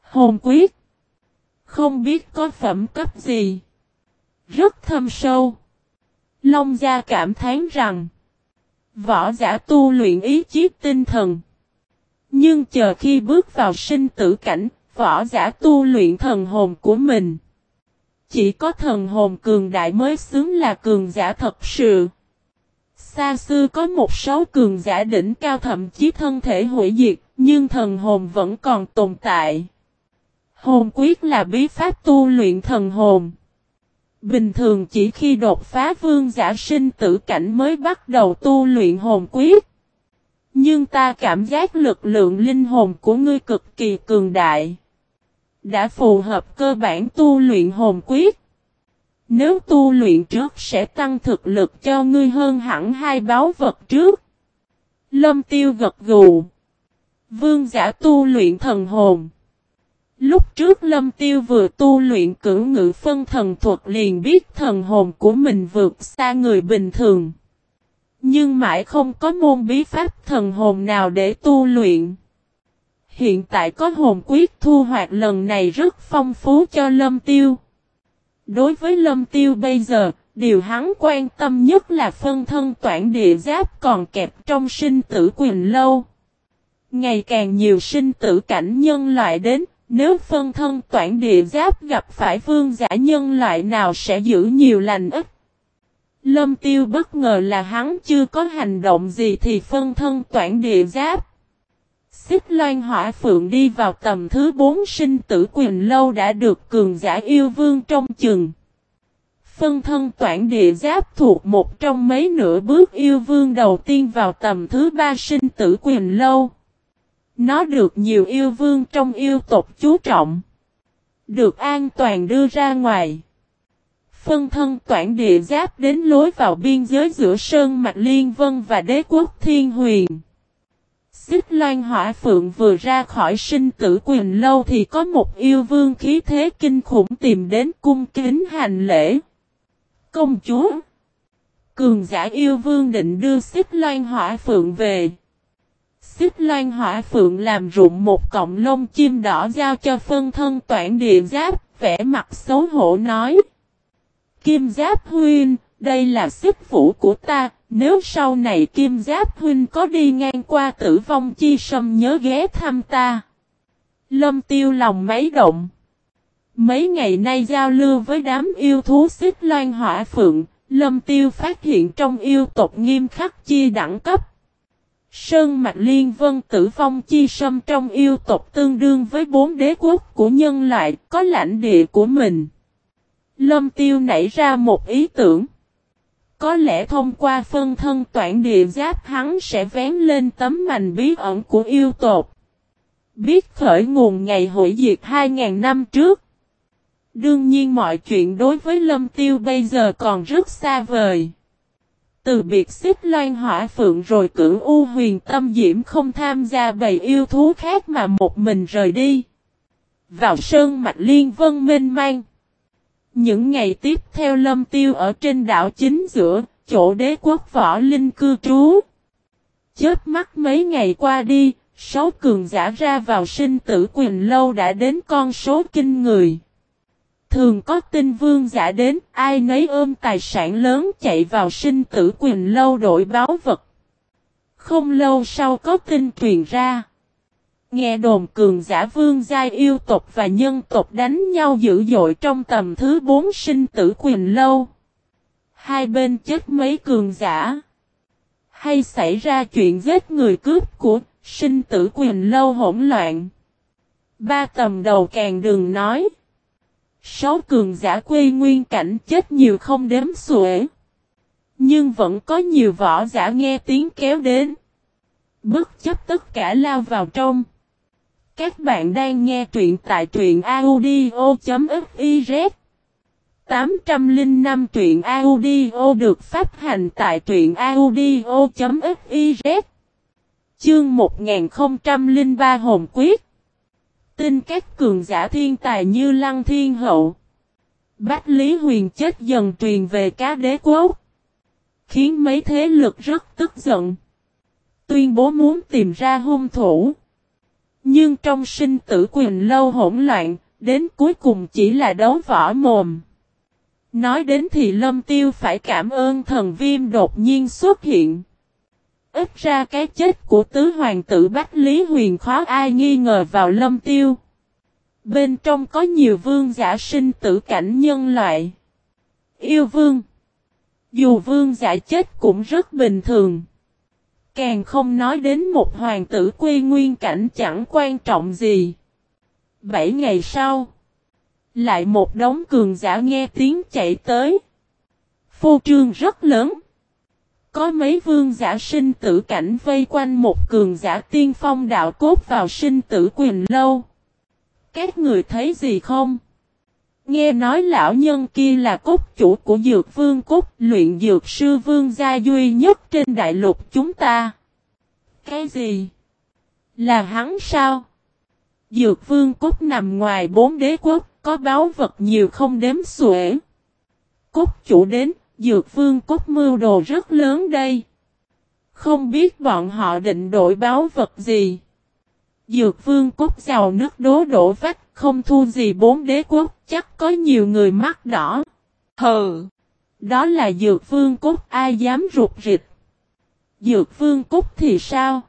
Hồn quyết. Không biết có phẩm cấp gì. Rất thâm sâu. Long gia cảm thán rằng. Võ giả tu luyện ý chí tinh thần. Nhưng chờ khi bước vào sinh tử cảnh, võ giả tu luyện thần hồn của mình. chỉ có thần hồn cường đại mới xứng là cường giả thật sự. Xa xưa có một số cường giả đỉnh cao thậm chí thân thể hủy diệt, nhưng thần hồn vẫn còn tồn tại. Hồn quyết là bí pháp tu luyện thần hồn. Bình thường chỉ khi đột phá vương giả sinh tử cảnh mới bắt đầu tu luyện hồn quyết. Nhưng ta cảm giác lực lượng linh hồn của ngươi cực kỳ cường đại. Đã phù hợp cơ bản tu luyện hồn quyết. Nếu tu luyện trước sẽ tăng thực lực cho ngươi hơn hẳn hai báo vật trước. Lâm tiêu gật gù. Vương giả tu luyện thần hồn. Lúc trước Lâm Tiêu vừa tu luyện cử ngự phân thần thuật liền biết thần hồn của mình vượt xa người bình thường. Nhưng mãi không có môn bí pháp thần hồn nào để tu luyện. Hiện tại có hồn quyết thu hoạch lần này rất phong phú cho Lâm Tiêu. Đối với Lâm Tiêu bây giờ, điều hắn quan tâm nhất là phân thân toản địa giáp còn kẹp trong sinh tử quyền lâu. Ngày càng nhiều sinh tử cảnh nhân loại đến, nếu phân thân toản địa giáp gặp phải vương giả nhân loại nào sẽ giữ nhiều lành ít. Lâm tiêu bất ngờ là hắn chưa có hành động gì thì phân thân toản địa giáp. Xích loan hỏa phượng đi vào tầm thứ bốn sinh tử quyền lâu đã được cường giả yêu vương trong chừng. Phân thân toản địa giáp thuộc một trong mấy nửa bước yêu vương đầu tiên vào tầm thứ ba sinh tử quyền lâu. Nó được nhiều yêu vương trong yêu tộc chú trọng. Được an toàn đưa ra ngoài. Phân thân toản địa giáp đến lối vào biên giới giữa Sơn Mạch Liên Vân và đế quốc Thiên Huyền. Xích loan hỏa phượng vừa ra khỏi sinh tử quyền lâu thì có một yêu vương khí thế kinh khủng tìm đến cung kính hành lễ. Công chúa! Cường giả yêu vương định đưa xích loan hỏa phượng về. Xích loan hỏa phượng làm rụng một cọng lông chim đỏ giao cho phân thân toản địa giáp, vẻ mặt xấu hổ nói. Kim giáp Huyên, đây là xích phủ của ta, nếu sau này kim giáp huynh có đi ngang qua tử vong chi sâm nhớ ghé thăm ta. Lâm tiêu lòng mấy động. Mấy ngày nay giao lưu với đám yêu thú xích loan hỏa phượng, lâm tiêu phát hiện trong yêu tộc nghiêm khắc chia đẳng cấp. Sơn Mạch Liên Vân tử vong chi sâm trong yêu tộc tương đương với bốn đế quốc của nhân loại có lãnh địa của mình. Lâm Tiêu nảy ra một ý tưởng. Có lẽ thông qua phân thân toản địa giáp, hắn sẽ vén lên tấm mành bí ẩn của yêu tộc. Biết khởi nguồn ngày hội diệt 2.000 năm trước. Đương nhiên mọi chuyện đối với Lâm Tiêu bây giờ còn rất xa vời. Từ biệt xích loan hỏa phượng rồi cử U huyền tâm diễm không tham gia bầy yêu thú khác mà một mình rời đi. Vào sơn mạch liên vân mênh mang. Những ngày tiếp theo lâm tiêu ở trên đảo chính giữa, chỗ đế quốc võ linh cư trú. chớp mắt mấy ngày qua đi, sáu cường giả ra vào sinh tử quyền lâu đã đến con số kinh người. Thường có tin vương giả đến, ai nấy ôm tài sản lớn chạy vào sinh tử quyền lâu đổi báo vật. Không lâu sau có tin truyền ra. Nghe đồn cường giả vương giai yêu tộc và nhân tộc đánh nhau dữ dội trong tầm thứ bốn sinh tử quyền lâu. Hai bên chết mấy cường giả. Hay xảy ra chuyện giết người cướp của sinh tử quyền lâu hỗn loạn. Ba tầm đầu càng đừng nói. Sáu cường giả quê nguyên cảnh chết nhiều không đếm xuể. Nhưng vẫn có nhiều võ giả nghe tiếng kéo đến. Bất chấp tất cả lao vào trong. Các bạn đang nghe truyện tại truyện audio.fiz 805 truyện audio được phát hành tại truyện audio.fiz Chương 1003 Hồn Quyết tin các cường giả thiên tài như Lăng Thiên Hậu. Bách Lý Huyền chết dần truyền về cá đế quốc. Khiến mấy thế lực rất tức giận. Tuyên bố muốn tìm ra hung thủ. Nhưng trong sinh tử quyền lâu hỗn loạn, đến cuối cùng chỉ là đấu võ mồm. Nói đến thì Lâm Tiêu phải cảm ơn thần viêm đột nhiên xuất hiện. Ít ra cái chết của tứ hoàng tử Bách Lý Huyền khó ai nghi ngờ vào lâm tiêu. Bên trong có nhiều vương giả sinh tử cảnh nhân loại. Yêu vương. Dù vương giả chết cũng rất bình thường. Càng không nói đến một hoàng tử quê nguyên cảnh chẳng quan trọng gì. Bảy ngày sau. Lại một đống cường giả nghe tiếng chạy tới. Phô trương rất lớn. Có mấy vương giả sinh tử cảnh vây quanh một cường giả tiên phong đạo cốt vào sinh tử quyền lâu. Các người thấy gì không? Nghe nói lão nhân kia là cốt chủ của dược vương cốt luyện dược sư vương gia duy nhất trên đại lục chúng ta. Cái gì? Là hắn sao? Dược vương cốt nằm ngoài bốn đế quốc, có báo vật nhiều không đếm xuể. Cốt chủ đến, dược vương cốt mưu đồ rất lớn đây. Không biết bọn họ định đổi báo vật gì. Dược vương cốt giàu nước đố đổ vách, không thu gì bốn đế quốc, chắc có nhiều người mắt đỏ. Hừ! Đó là dược vương cốt ai dám rụt rịch. Dược vương cốt thì sao?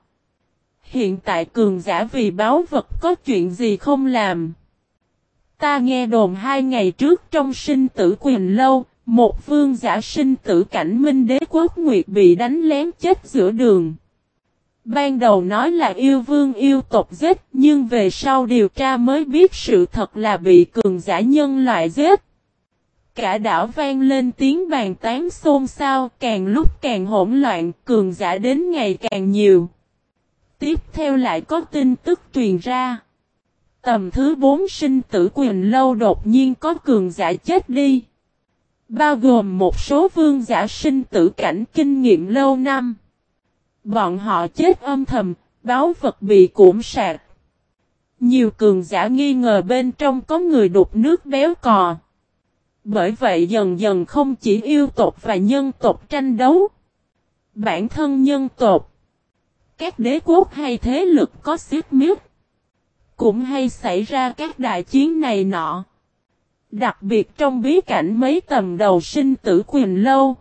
Hiện tại cường giả vì báo vật có chuyện gì không làm? Ta nghe đồn hai ngày trước trong sinh tử quyền lâu, một vương giả sinh tử cảnh minh đế quốc nguyệt bị đánh lén chết giữa đường. Ban đầu nói là yêu vương yêu tộc giết, nhưng về sau điều tra mới biết sự thật là bị cường giả nhân loại giết. Cả đảo vang lên tiếng bàn tán xôn xao, càng lúc càng hỗn loạn, cường giả đến ngày càng nhiều. Tiếp theo lại có tin tức truyền ra. Tầm thứ bốn sinh tử quyền lâu đột nhiên có cường giả chết đi. Bao gồm một số vương giả sinh tử cảnh kinh nghiệm lâu năm. Bọn họ chết âm thầm, báo vật bị củm sạc. Nhiều cường giả nghi ngờ bên trong có người đục nước béo cò. Bởi vậy dần dần không chỉ yêu tộc và nhân tộc tranh đấu. Bản thân nhân tộc, các đế quốc hay thế lực có xiết miết, cũng hay xảy ra các đại chiến này nọ. Đặc biệt trong bí cảnh mấy tầm đầu sinh tử quyền lâu.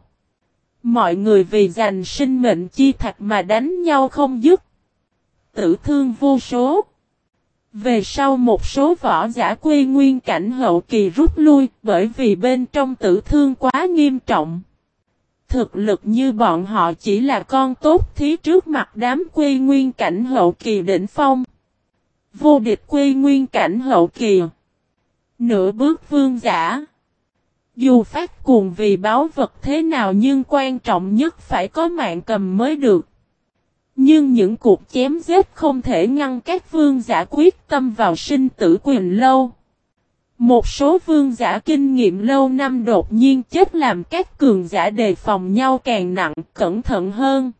Mọi người vì giành sinh mệnh chi thạch mà đánh nhau không dứt. Tử thương vô số. Về sau một số võ giả quê nguyên cảnh hậu kỳ rút lui bởi vì bên trong tử thương quá nghiêm trọng. Thực lực như bọn họ chỉ là con tốt thí trước mặt đám quê nguyên cảnh hậu kỳ đỉnh phong. Vô địch quê nguyên cảnh hậu kỳ. Nửa bước vương giả. Dù phát cuồng vì báo vật thế nào nhưng quan trọng nhất phải có mạng cầm mới được. Nhưng những cuộc chém giết không thể ngăn các vương giả quyết tâm vào sinh tử quyền lâu. Một số vương giả kinh nghiệm lâu năm đột nhiên chết làm các cường giả đề phòng nhau càng nặng, cẩn thận hơn.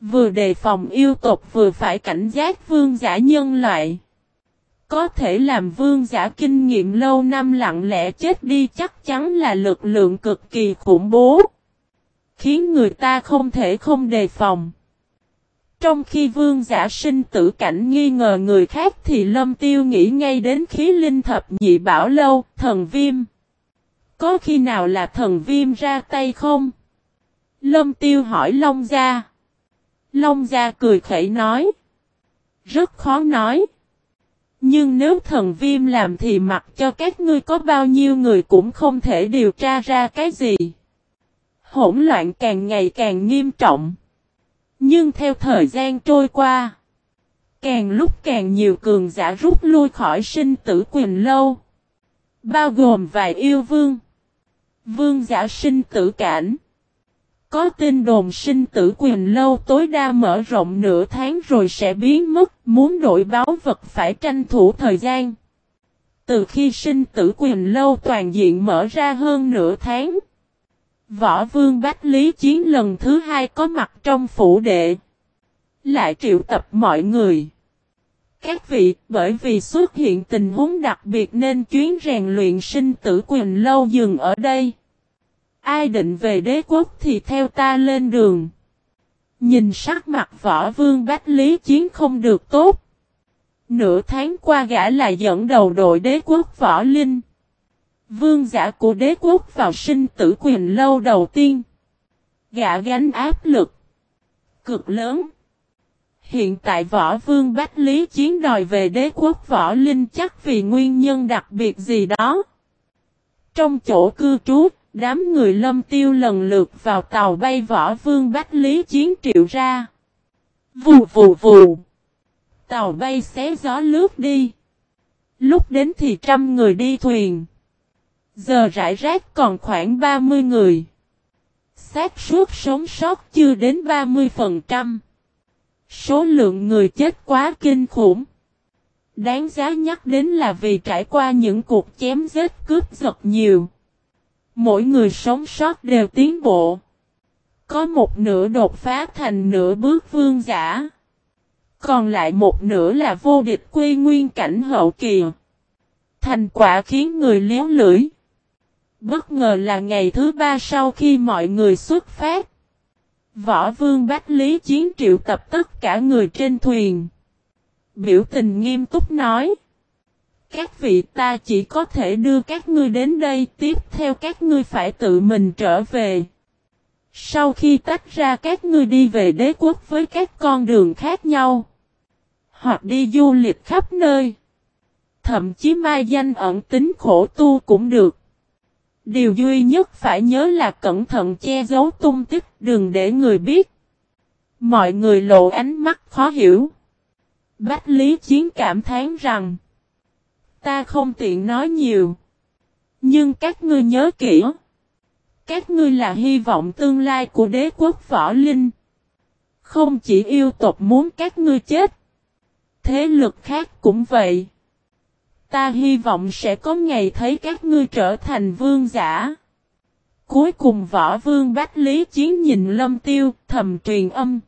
Vừa đề phòng yêu tộc vừa phải cảnh giác vương giả nhân loại. Có thể làm vương giả kinh nghiệm lâu năm lặng lẽ chết đi chắc chắn là lực lượng cực kỳ khủng bố. Khiến người ta không thể không đề phòng. Trong khi vương giả sinh tử cảnh nghi ngờ người khác thì lâm tiêu nghĩ ngay đến khí linh thập nhị bảo lâu, thần viêm. Có khi nào là thần viêm ra tay không? Lâm tiêu hỏi Long Gia. Long Gia cười khẩy nói. Rất khó nói. Nhưng nếu thần viêm làm thì mặc cho các ngươi có bao nhiêu người cũng không thể điều tra ra cái gì. Hỗn loạn càng ngày càng nghiêm trọng. Nhưng theo thời gian trôi qua, càng lúc càng nhiều cường giả rút lui khỏi sinh tử quyền lâu. Bao gồm vài yêu vương, vương giả sinh tử cảnh. Có tin đồn sinh tử quyền lâu tối đa mở rộng nửa tháng rồi sẽ biến mất, muốn đổi báo vật phải tranh thủ thời gian. Từ khi sinh tử quyền lâu toàn diện mở ra hơn nửa tháng, Võ Vương Bách Lý Chiến lần thứ hai có mặt trong phủ đệ. Lại triệu tập mọi người. Các vị, bởi vì xuất hiện tình huống đặc biệt nên chuyến rèn luyện sinh tử quyền lâu dừng ở đây. Ai định về đế quốc thì theo ta lên đường. Nhìn sắc mặt võ vương Bách Lý Chiến không được tốt. Nửa tháng qua gã là dẫn đầu đội đế quốc võ linh. Vương giả của đế quốc vào sinh tử quyền lâu đầu tiên. Gã gánh áp lực. Cực lớn. Hiện tại võ vương Bách Lý Chiến đòi về đế quốc võ linh chắc vì nguyên nhân đặc biệt gì đó. Trong chỗ cư trú, đám người lâm tiêu lần lượt vào tàu bay võ vương Bách Lý Chiến triệu ra. Vù vù vù. Tàu bay xé gió lướt đi. Lúc đến thì trăm người đi thuyền. Giờ rải rác còn khoảng 30 người. xác suốt sống sót chưa đến 30%. Số lượng người chết quá kinh khủng. Đáng giá nhắc đến là vì trải qua những cuộc chém giết cướp giật nhiều. Mỗi người sống sót đều tiến bộ. Có một nửa đột phá thành nửa bước vương giả. Còn lại một nửa là vô địch quy nguyên cảnh hậu kỳ. Thành quả khiến người léo lưỡi. Bất ngờ là ngày thứ ba sau khi mọi người xuất phát. Võ vương Bách Lý Chiến triệu tập tất cả người trên thuyền. Biểu tình nghiêm túc nói. Các vị ta chỉ có thể đưa các ngươi đến đây, tiếp theo các ngươi phải tự mình trở về. Sau khi tách ra các ngươi đi về đế quốc với các con đường khác nhau. Hoặc đi du lịch khắp nơi. Thậm chí mai danh ẩn tính khổ tu cũng được. Điều duy nhất phải nhớ là cẩn thận che giấu tung tích, đừng để người biết. Mọi người lộ ánh mắt khó hiểu. Bách Lý Chiến cảm thán rằng Ta không tiện nói nhiều. Nhưng các ngươi nhớ kỹ. Các ngươi là hy vọng tương lai của đế quốc võ linh. Không chỉ yêu tộc muốn các ngươi chết. Thế lực khác cũng vậy. Ta hy vọng sẽ có ngày thấy các ngươi trở thành vương giả. Cuối cùng võ vương Bách Lý Chiến nhìn Lâm Tiêu, thầm truyền âm.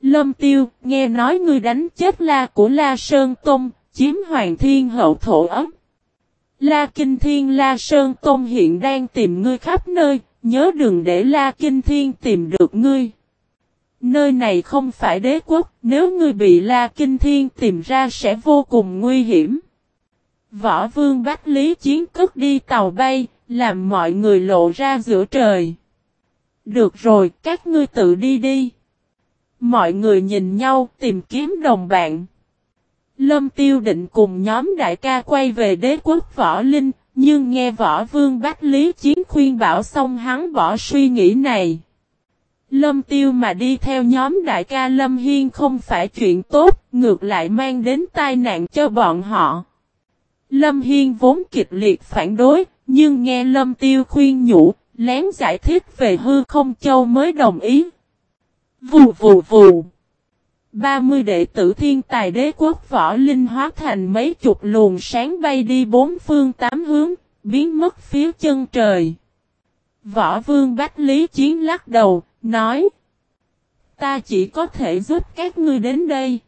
Lâm Tiêu, nghe nói ngươi đánh chết la của La Sơn tông chiếm Hoàng Thiên hậu thổ ấm. La Kinh Thiên La Sơn Tôn hiện đang tìm ngươi khắp nơi, nhớ đừng để La Kinh Thiên tìm được ngươi. Nơi này không phải đế quốc, nếu ngươi bị La Kinh Thiên tìm ra sẽ vô cùng nguy hiểm. Võ vương Bách Lý Chiến cất đi tàu bay, làm mọi người lộ ra giữa trời. Được rồi, các ngươi tự đi đi. Mọi người nhìn nhau tìm kiếm đồng bạn. Lâm Tiêu định cùng nhóm đại ca quay về đế quốc võ linh, nhưng nghe võ vương Bách Lý Chiến khuyên bảo xong hắn bỏ suy nghĩ này. Lâm Tiêu mà đi theo nhóm đại ca Lâm Hiên không phải chuyện tốt, ngược lại mang đến tai nạn cho bọn họ. Lâm Hiên vốn kịch liệt phản đối, nhưng nghe Lâm Tiêu khuyên nhủ, lén giải thích về hư không châu mới đồng ý. Vù vù vù. 30 đệ tử thiên tài đế quốc võ linh hóa thành mấy chục luồng sáng bay đi bốn phương tám hướng, biến mất phía chân trời. Võ vương Bách Lý Chiến lắc đầu, nói Ta chỉ có thể giúp các ngươi đến đây.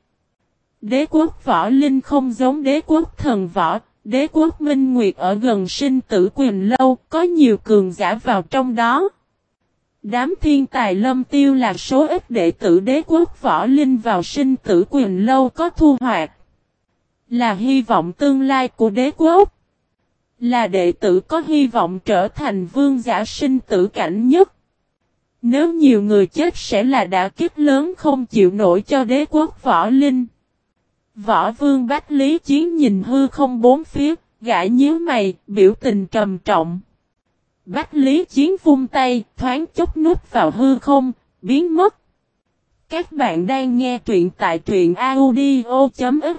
Đế quốc võ linh không giống đế quốc thần võ, đế quốc minh nguyệt ở gần sinh tử quyền lâu, có nhiều cường giả vào trong đó. Đám thiên tài lâm tiêu là số ít đệ tử đế quốc võ linh vào sinh tử quyền lâu có thu hoạch. Là hy vọng tương lai của đế quốc. Là đệ tử có hy vọng trở thành vương giả sinh tử cảnh nhất. Nếu nhiều người chết sẽ là đả kích lớn không chịu nổi cho đế quốc võ linh. Võ vương Bách Lý Chiến nhìn hư không bốn phía, gãi nhíu mày, biểu tình trầm trọng. Bách Lý Chiến vung tay, thoáng chốc nút vào hư không, biến mất. Các bạn đang nghe truyện tại truyện audio.fiz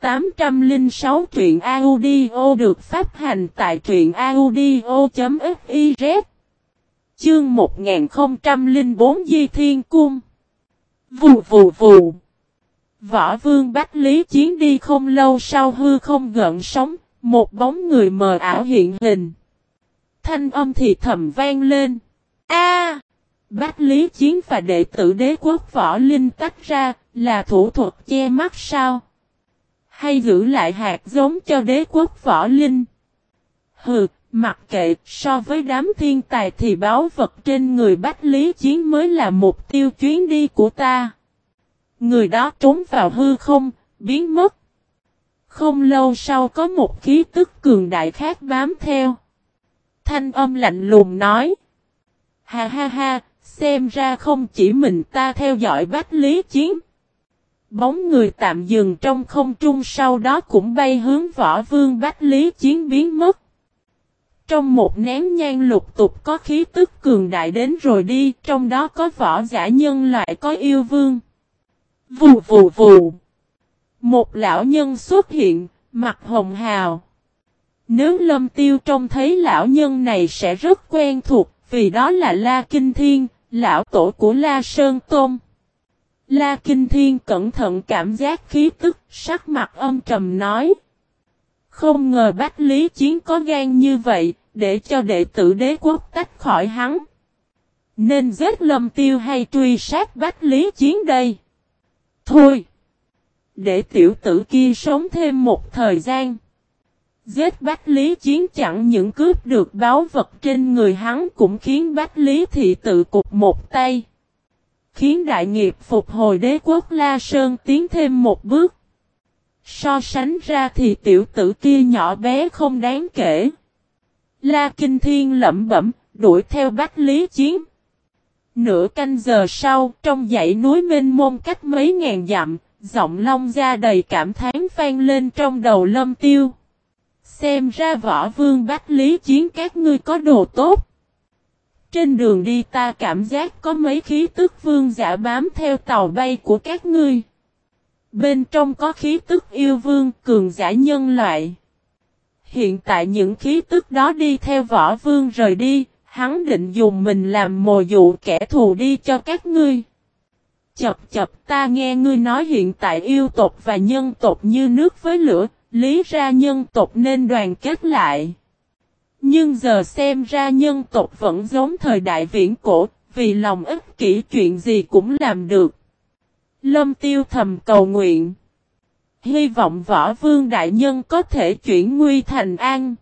806 truyện audio được phát hành tại truyện audio.fiz Chương 1004 Di Thiên Cung Vù vù vù Võ vương Bách Lý Chiến đi không lâu sau hư không gợn sóng, một bóng người mờ ảo hiện hình. Thanh âm thì thầm vang lên. A! Bách Lý Chiến và đệ tử đế quốc võ linh tách ra, là thủ thuật che mắt sao? Hay giữ lại hạt giống cho đế quốc võ linh? Hừ, mặc kệ, so với đám thiên tài thì báo vật trên người Bách Lý Chiến mới là mục tiêu chuyến đi của ta. Người đó trốn vào hư không, biến mất. Không lâu sau có một khí tức cường đại khác bám theo. Thanh âm lạnh lùng nói. Ha ha ha, Xem ra không chỉ mình ta theo dõi bách lý chiến. Bóng người tạm dừng trong không trung sau đó cũng bay hướng võ vương bách lý chiến biến mất. Trong một nén nhang lục tục có khí tức cường đại đến rồi đi, trong đó có võ giả nhân loại có yêu vương. Vù vù vù. Một lão nhân xuất hiện, mặt hồng hào. Nếu lâm tiêu trông thấy lão nhân này sẽ rất quen thuộc, vì đó là La Kinh Thiên, lão tổ của La Sơn Tôn. La Kinh Thiên cẩn thận cảm giác khí tức, sắc mặt âm trầm nói. Không ngờ Bách Lý Chiến có gan như vậy, để cho đệ tử đế quốc tách khỏi hắn. Nên giết lâm tiêu hay truy sát Bách Lý Chiến đây? Thôi! Để tiểu tử kia sống thêm một thời gian. Giết Bách Lý Chiến chẳng những cướp được báo vật trên người hắn cũng khiến Bách Lý Thị tự cục một tay. Khiến đại nghiệp phục hồi đế quốc La Sơn tiến thêm một bước. So sánh ra thì tiểu tử kia nhỏ bé không đáng kể. La Kinh Thiên lẩm bẩm, đuổi theo Bách Lý Chiến. Nửa canh giờ sau, trong dãy núi mênh mông cách mấy ngàn dặm, giọng long ra đầy cảm thán vang lên trong đầu lâm tiêu. Xem ra võ vương Bách Lý Chiến các ngươi có đồ tốt. Trên đường đi ta cảm giác có mấy khí tức vương giả bám theo tàu bay của các ngươi. Bên trong có khí tức yêu vương cường giả nhân loại. Hiện tại những khí tức đó đi theo võ vương rời đi, hắn định dùng mình làm mồi dụ kẻ thù đi cho các ngươi. Chập chập ta nghe ngươi nói hiện tại yêu tộc và nhân tộc như nước với lửa, lý ra nhân tộc nên đoàn kết lại. Nhưng giờ xem ra nhân tộc vẫn giống thời đại viễn cổ, vì lòng ích kỷ chuyện gì cũng làm được. Lâm tiêu thầm cầu nguyện. Hy vọng võ vương đại nhân có thể chuyển nguy thành an.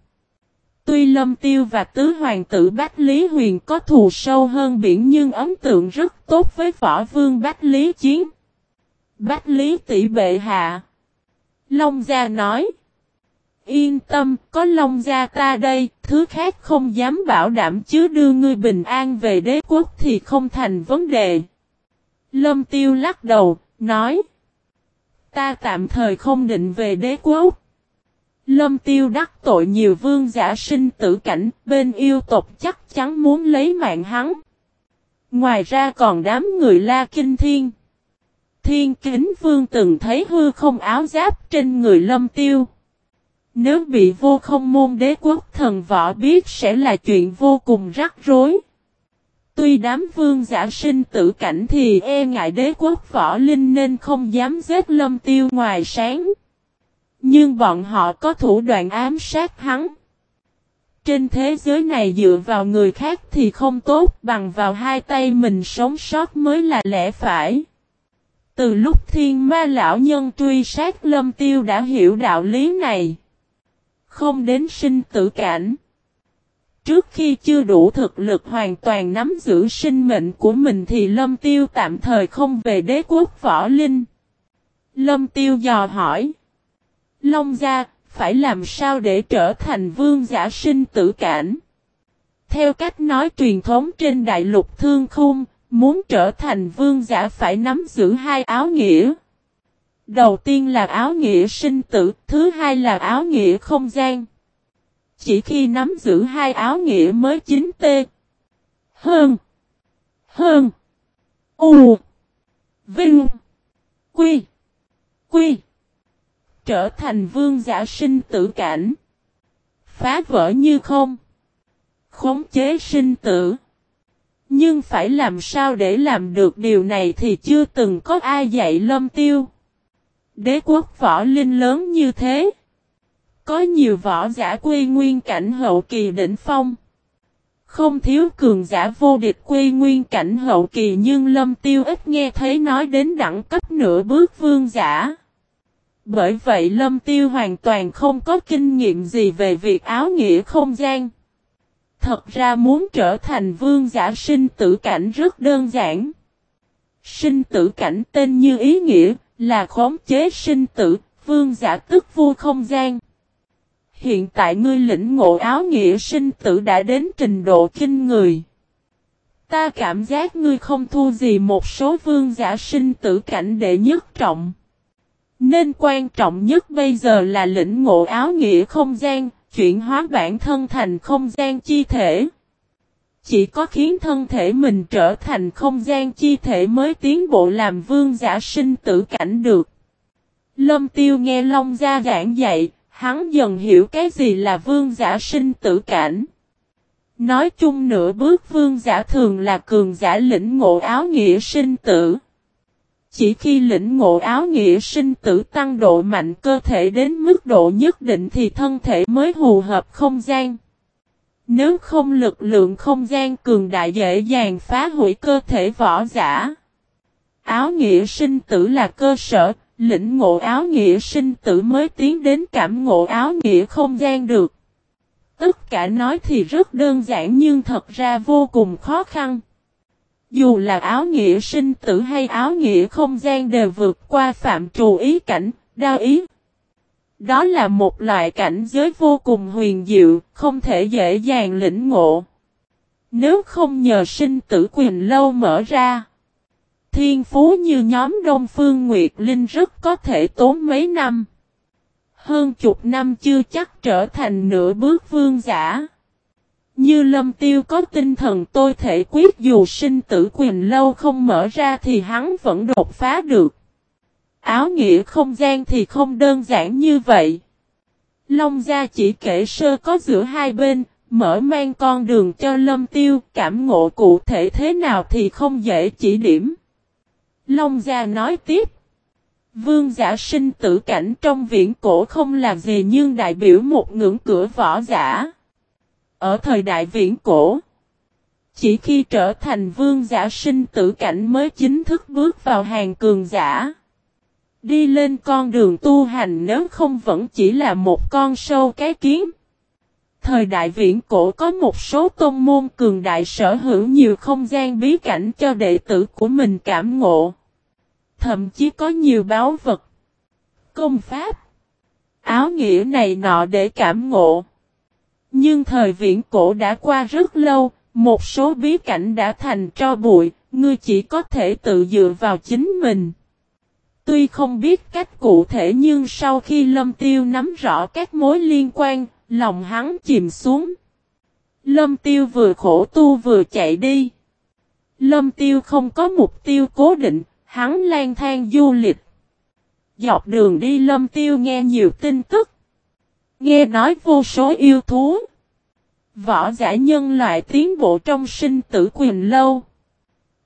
Tuy Lâm Tiêu và Tứ Hoàng tử Bách Lý Huyền có thù sâu hơn biển nhưng ấn tượng rất tốt với võ vương Bách Lý Chiến. Bách Lý tỷ bệ hạ. Long Gia nói. Yên tâm, có Long Gia ta đây, thứ khác không dám bảo đảm chứ đưa ngươi bình an về đế quốc thì không thành vấn đề. Lâm Tiêu lắc đầu, nói. Ta tạm thời không định về đế quốc. Lâm tiêu đắc tội nhiều vương giả sinh tử cảnh, bên yêu tộc chắc chắn muốn lấy mạng hắn. Ngoài ra còn đám người la kinh thiên. Thiên kính vương từng thấy hư không áo giáp trên người lâm tiêu. Nếu bị vô không môn đế quốc thần võ biết sẽ là chuyện vô cùng rắc rối. Tuy đám vương giả sinh tử cảnh thì e ngại đế quốc võ linh nên không dám giết lâm tiêu ngoài sáng. Nhưng bọn họ có thủ đoạn ám sát hắn. Trên thế giới này dựa vào người khác thì không tốt, bằng vào hai tay mình sống sót mới là lẽ phải. Từ lúc thiên ma lão nhân truy sát lâm tiêu đã hiểu đạo lý này. Không đến sinh tử cảnh. Trước khi chưa đủ thực lực hoàn toàn nắm giữ sinh mệnh của mình thì Lâm Tiêu tạm thời không về đế quốc võ linh. Lâm Tiêu dò hỏi. Long gia, phải làm sao để trở thành vương giả sinh tử cảnh? Theo cách nói truyền thống trên đại lục thương khung, muốn trở thành vương giả phải nắm giữ hai áo nghĩa. Đầu tiên là áo nghĩa sinh tử, thứ hai là áo nghĩa không gian. Chỉ khi nắm giữ hai áo nghĩa mới chính tê. Hơn. Hơn. U. Vinh. Quy. Quy. Trở thành vương giả sinh tử cảnh. Phá vỡ như không. Khống chế sinh tử. Nhưng phải làm sao để làm được điều này thì chưa từng có ai dạy lâm tiêu. Đế quốc võ linh lớn như thế. Có nhiều võ giả quy nguyên cảnh hậu kỳ đỉnh phong. Không thiếu cường giả vô địch quy nguyên cảnh hậu kỳ nhưng lâm tiêu ít nghe thấy nói đến đẳng cấp nửa bước vương giả. Bởi vậy lâm tiêu hoàn toàn không có kinh nghiệm gì về việc áo nghĩa không gian. Thật ra muốn trở thành vương giả sinh tử cảnh rất đơn giản. Sinh tử cảnh tên như ý nghĩa là khống chế sinh tử, vương giả tức vua không gian. Hiện tại ngươi lĩnh ngộ áo nghĩa sinh tử đã đến trình độ kinh người. Ta cảm giác ngươi không thu gì một số vương giả sinh tử cảnh đệ nhất trọng. Nên quan trọng nhất bây giờ là lĩnh ngộ áo nghĩa không gian, chuyển hóa bản thân thành không gian chi thể. Chỉ có khiến thân thể mình trở thành không gian chi thể mới tiến bộ làm vương giả sinh tử cảnh được. Lâm tiêu nghe Long Gia giảng dạy, hắn dần hiểu cái gì là vương giả sinh tử cảnh. Nói chung nửa bước vương giả thường là cường giả lĩnh ngộ áo nghĩa sinh tử. Chỉ khi lĩnh ngộ áo nghĩa sinh tử tăng độ mạnh cơ thể đến mức độ nhất định thì thân thể mới hù hợp không gian. Nếu không lực lượng không gian cường đại dễ dàng phá hủy cơ thể võ giả. Áo nghĩa sinh tử là cơ sở, lĩnh ngộ áo nghĩa sinh tử mới tiến đến cảm ngộ áo nghĩa không gian được. Tất cả nói thì rất đơn giản nhưng thật ra vô cùng khó khăn. Dù là áo nghĩa sinh tử hay áo nghĩa không gian đều vượt qua phạm trù ý cảnh, đao ý. Đó là một loại cảnh giới vô cùng huyền diệu, không thể dễ dàng lĩnh ngộ. Nếu không nhờ sinh tử quyền lâu mở ra. Thiên phú như nhóm Đông Phương Nguyệt Linh rất có thể tốn mấy năm. Hơn chục năm chưa chắc trở thành nửa bước vương giả. Như lâm tiêu có tinh thần tôi thể quyết dù sinh tử quyền lâu không mở ra thì hắn vẫn đột phá được. Áo nghĩa không gian thì không đơn giản như vậy. Long gia chỉ kể sơ có giữa hai bên, mở mang con đường cho lâm tiêu, cảm ngộ cụ thể thế nào thì không dễ chỉ điểm. Long gia nói tiếp. Vương giả sinh tử cảnh trong viễn cổ không là gì nhưng đại biểu một ngưỡng cửa võ giả. Ở thời đại viễn cổ, chỉ khi trở thành vương giả sinh tử cảnh mới chính thức bước vào hàng cường giả. Đi lên con đường tu hành nếu không vẫn chỉ là một con sâu cái kiến. Thời đại viễn cổ có một số tôn môn cường đại sở hữu nhiều không gian bí cảnh cho đệ tử của mình cảm ngộ. Thậm chí có nhiều báo vật, công pháp, áo nghĩa này nọ để cảm ngộ. Nhưng thời viễn cổ đã qua rất lâu, một số bí cảnh đã thành cho bụi, ngươi chỉ có thể tự dựa vào chính mình. Tuy không biết cách cụ thể nhưng sau khi Lâm Tiêu nắm rõ các mối liên quan, lòng hắn chìm xuống. Lâm Tiêu vừa khổ tu vừa chạy đi. Lâm Tiêu không có mục tiêu cố định, hắn lang thang du lịch. Dọc đường đi Lâm Tiêu nghe nhiều tin tức. Nghe nói vô số yêu thú. Võ giả nhân loại tiến bộ trong sinh tử quyền lâu.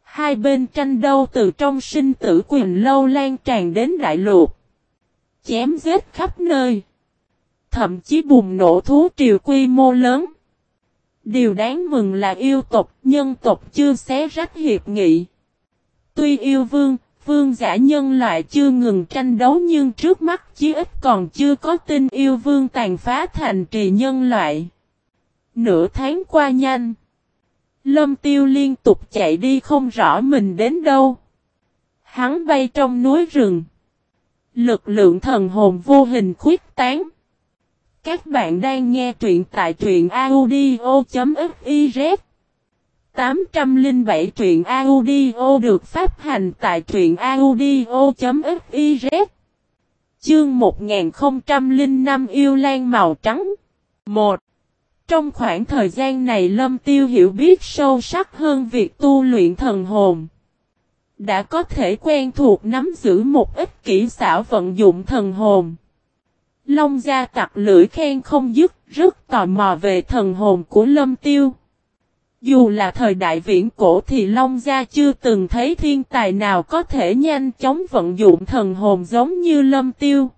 Hai bên tranh đấu từ trong sinh tử quyền lâu lan tràn đến đại lục. Chém giết khắp nơi. Thậm chí bùng nổ thú triều quy mô lớn. Điều đáng mừng là yêu tộc, nhân tộc chưa xé rách hiệp nghị. Tuy yêu vương, vương giả nhân loại chưa ngừng tranh đấu nhưng trước mắt chí ít còn chưa có tin yêu vương tàn phá thành trì nhân loại. Nửa tháng qua nhanh. Lâm tiêu liên tục chạy đi không rõ mình đến đâu. Hắn bay trong núi rừng. Lực lượng thần hồn vô hình khuyết tán. Các bạn đang nghe truyện tại truyện audio.fif 807 truyện audio được phát hành tại truyện audio.fiz Chương 1005 yêu lan màu trắng 1. Trong khoảng thời gian này Lâm Tiêu hiểu biết sâu sắc hơn việc tu luyện thần hồn. Đã có thể quen thuộc nắm giữ một ít kỹ xảo vận dụng thần hồn. Long gia tặc lưỡi khen không dứt, rất tò mò về thần hồn của Lâm Tiêu. Dù là thời đại viễn cổ thì Long Gia chưa từng thấy thiên tài nào có thể nhanh chóng vận dụng thần hồn giống như Lâm Tiêu.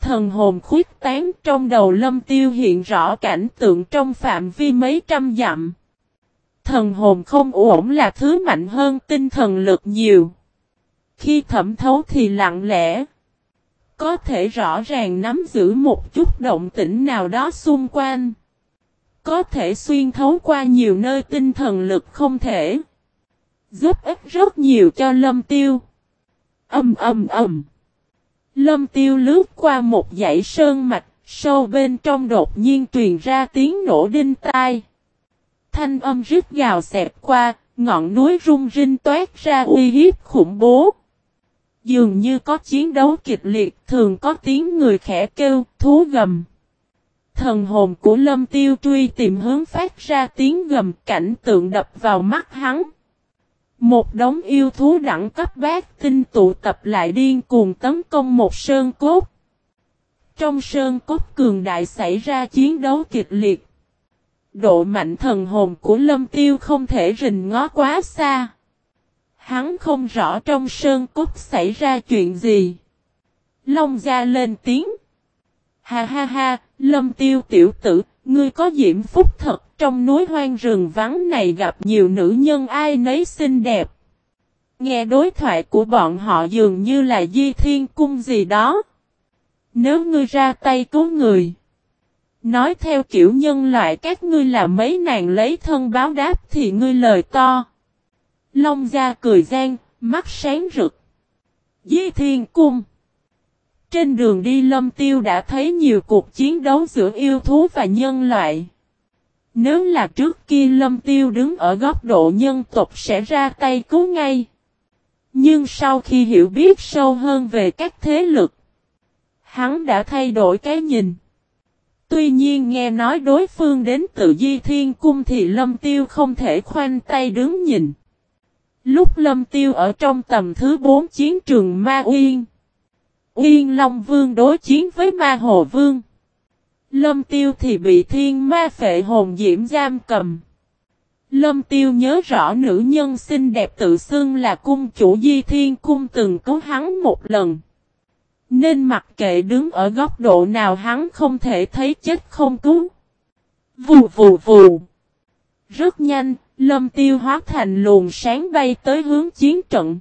Thần hồn khuyết tán trong đầu lâm tiêu hiện rõ cảnh tượng trong phạm vi mấy trăm dặm. Thần hồn không ổn là thứ mạnh hơn tinh thần lực nhiều. Khi thẩm thấu thì lặng lẽ. Có thể rõ ràng nắm giữ một chút động tĩnh nào đó xung quanh. Có thể xuyên thấu qua nhiều nơi tinh thần lực không thể. Giúp ích rất nhiều cho lâm tiêu. Âm âm âm. Lâm tiêu lướt qua một dãy sơn mạch, sâu bên trong đột nhiên truyền ra tiếng nổ đinh tai. Thanh âm rít gào xẹp qua, Ngọn núi rung rinh toát ra uy hiếp khủng bố. Dường như có chiến đấu kịch liệt thường có tiếng người khẽ kêu, thú gầm. Thần hồn của lâm tiêu truy tìm hướng phát ra tiếng gầm cảnh tượng đập vào mắt hắn. Một đống yêu thú đẳng cấp bát tinh tụ tập lại điên cuồng tấn công một sơn cốt. Trong sơn cốt cường đại xảy ra chiến đấu kịch liệt. Độ mạnh thần hồn của lâm tiêu không thể rình ngó quá xa. Hắn không rõ trong sơn cốt xảy ra chuyện gì. Long ra lên tiếng. Ha ha ha, lâm tiêu tiểu tử, ngươi có diễm phúc thật trong núi hoang rừng vắng này gặp nhiều nữ nhân ai nấy xinh đẹp. Nghe đối thoại của bọn họ dường như là di thiên cung gì đó. Nếu ngươi ra tay cứu người. Nói theo kiểu nhân loại các ngươi là mấy nàng lấy thân báo đáp thì ngươi lời to. Long gia cười gian, mắt sáng rực. Di thiên cung. Trên đường đi lâm tiêu đã thấy nhiều cuộc chiến đấu giữa yêu thú và nhân loại. Nếu là trước kia lâm tiêu đứng ở góc độ nhân tộc sẽ ra tay cứu ngay. Nhưng sau khi hiểu biết sâu hơn về các thế lực, hắn đã thay đổi cái nhìn. Tuy nhiên nghe nói đối phương đến từ Di Thiên Cung thì Lâm Tiêu không thể khoanh tay đứng nhìn. Lúc Lâm Tiêu ở trong tầm thứ 4 chiến trường Ma Uyên, Yên Long Vương đối chiến với Ma Hồ Vương. Lâm Tiêu thì bị thiên ma phệ hồn diễm giam cầm. Lâm Tiêu nhớ rõ nữ nhân xinh đẹp tự xưng là cung chủ Di Thiên Cung từng cứu hắn một lần. Nên mặc kệ đứng ở góc độ nào hắn không thể thấy chết không cứu. Vù vù vù. Rất nhanh, Lâm Tiêu hóa thành luồng sáng bay tới hướng chiến trận.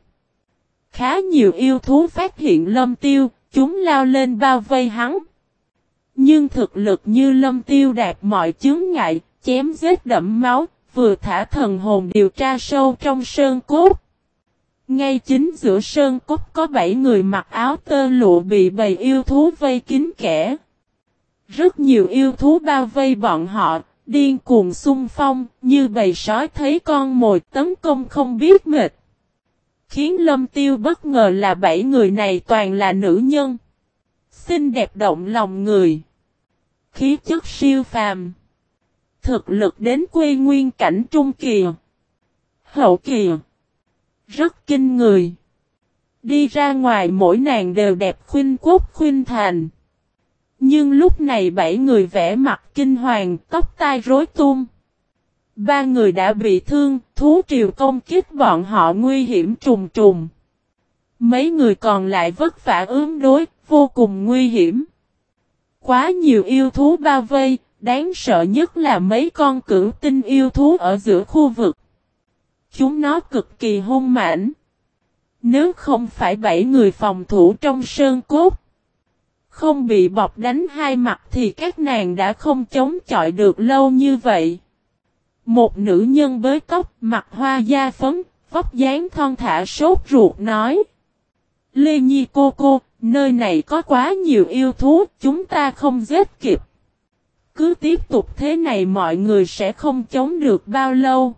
Khá nhiều yêu thú phát hiện Lâm Tiêu, chúng lao lên bao vây hắn. Nhưng thực lực như Lâm Tiêu đạt mọi chướng ngại, chém giết đậm máu, vừa thả thần hồn điều tra sâu trong sơn cốt. Ngay chính giữa sơn cốt có bảy người mặc áo tơ lụa bị bầy yêu thú vây kín kẻ. Rất nhiều yêu thú bao vây bọn họ, điên cuồng xung phong, như bầy sói thấy con mồi tấn công không biết mệt. Khiến lâm tiêu bất ngờ là bảy người này toàn là nữ nhân. Xinh đẹp động lòng người. Khí chất siêu phàm. Thực lực đến quê nguyên cảnh trung kỳ. Hậu kỳ. Rất kinh người. Đi ra ngoài mỗi nàng đều đẹp khuyên quốc khuyên thành. Nhưng lúc này bảy người vẽ mặt kinh hoàng, tóc tai rối tung. Ba người đã bị thương, thú triều công kích bọn họ nguy hiểm trùng trùng. Mấy người còn lại vất vả ướm đối, vô cùng nguy hiểm. Quá nhiều yêu thú bao vây, đáng sợ nhất là mấy con cửu tinh yêu thú ở giữa khu vực. Chúng nó cực kỳ hung mãnh. Nếu không phải bảy người phòng thủ trong sơn cốt, không bị bọc đánh hai mặt thì các nàng đã không chống chọi được lâu như vậy. Một nữ nhân bới tóc, mặt hoa da phấn, vóc dáng thon thả sốt ruột nói. Lê Nhi cô cô, nơi này có quá nhiều yêu thú, chúng ta không giết kịp. Cứ tiếp tục thế này mọi người sẽ không chống được bao lâu.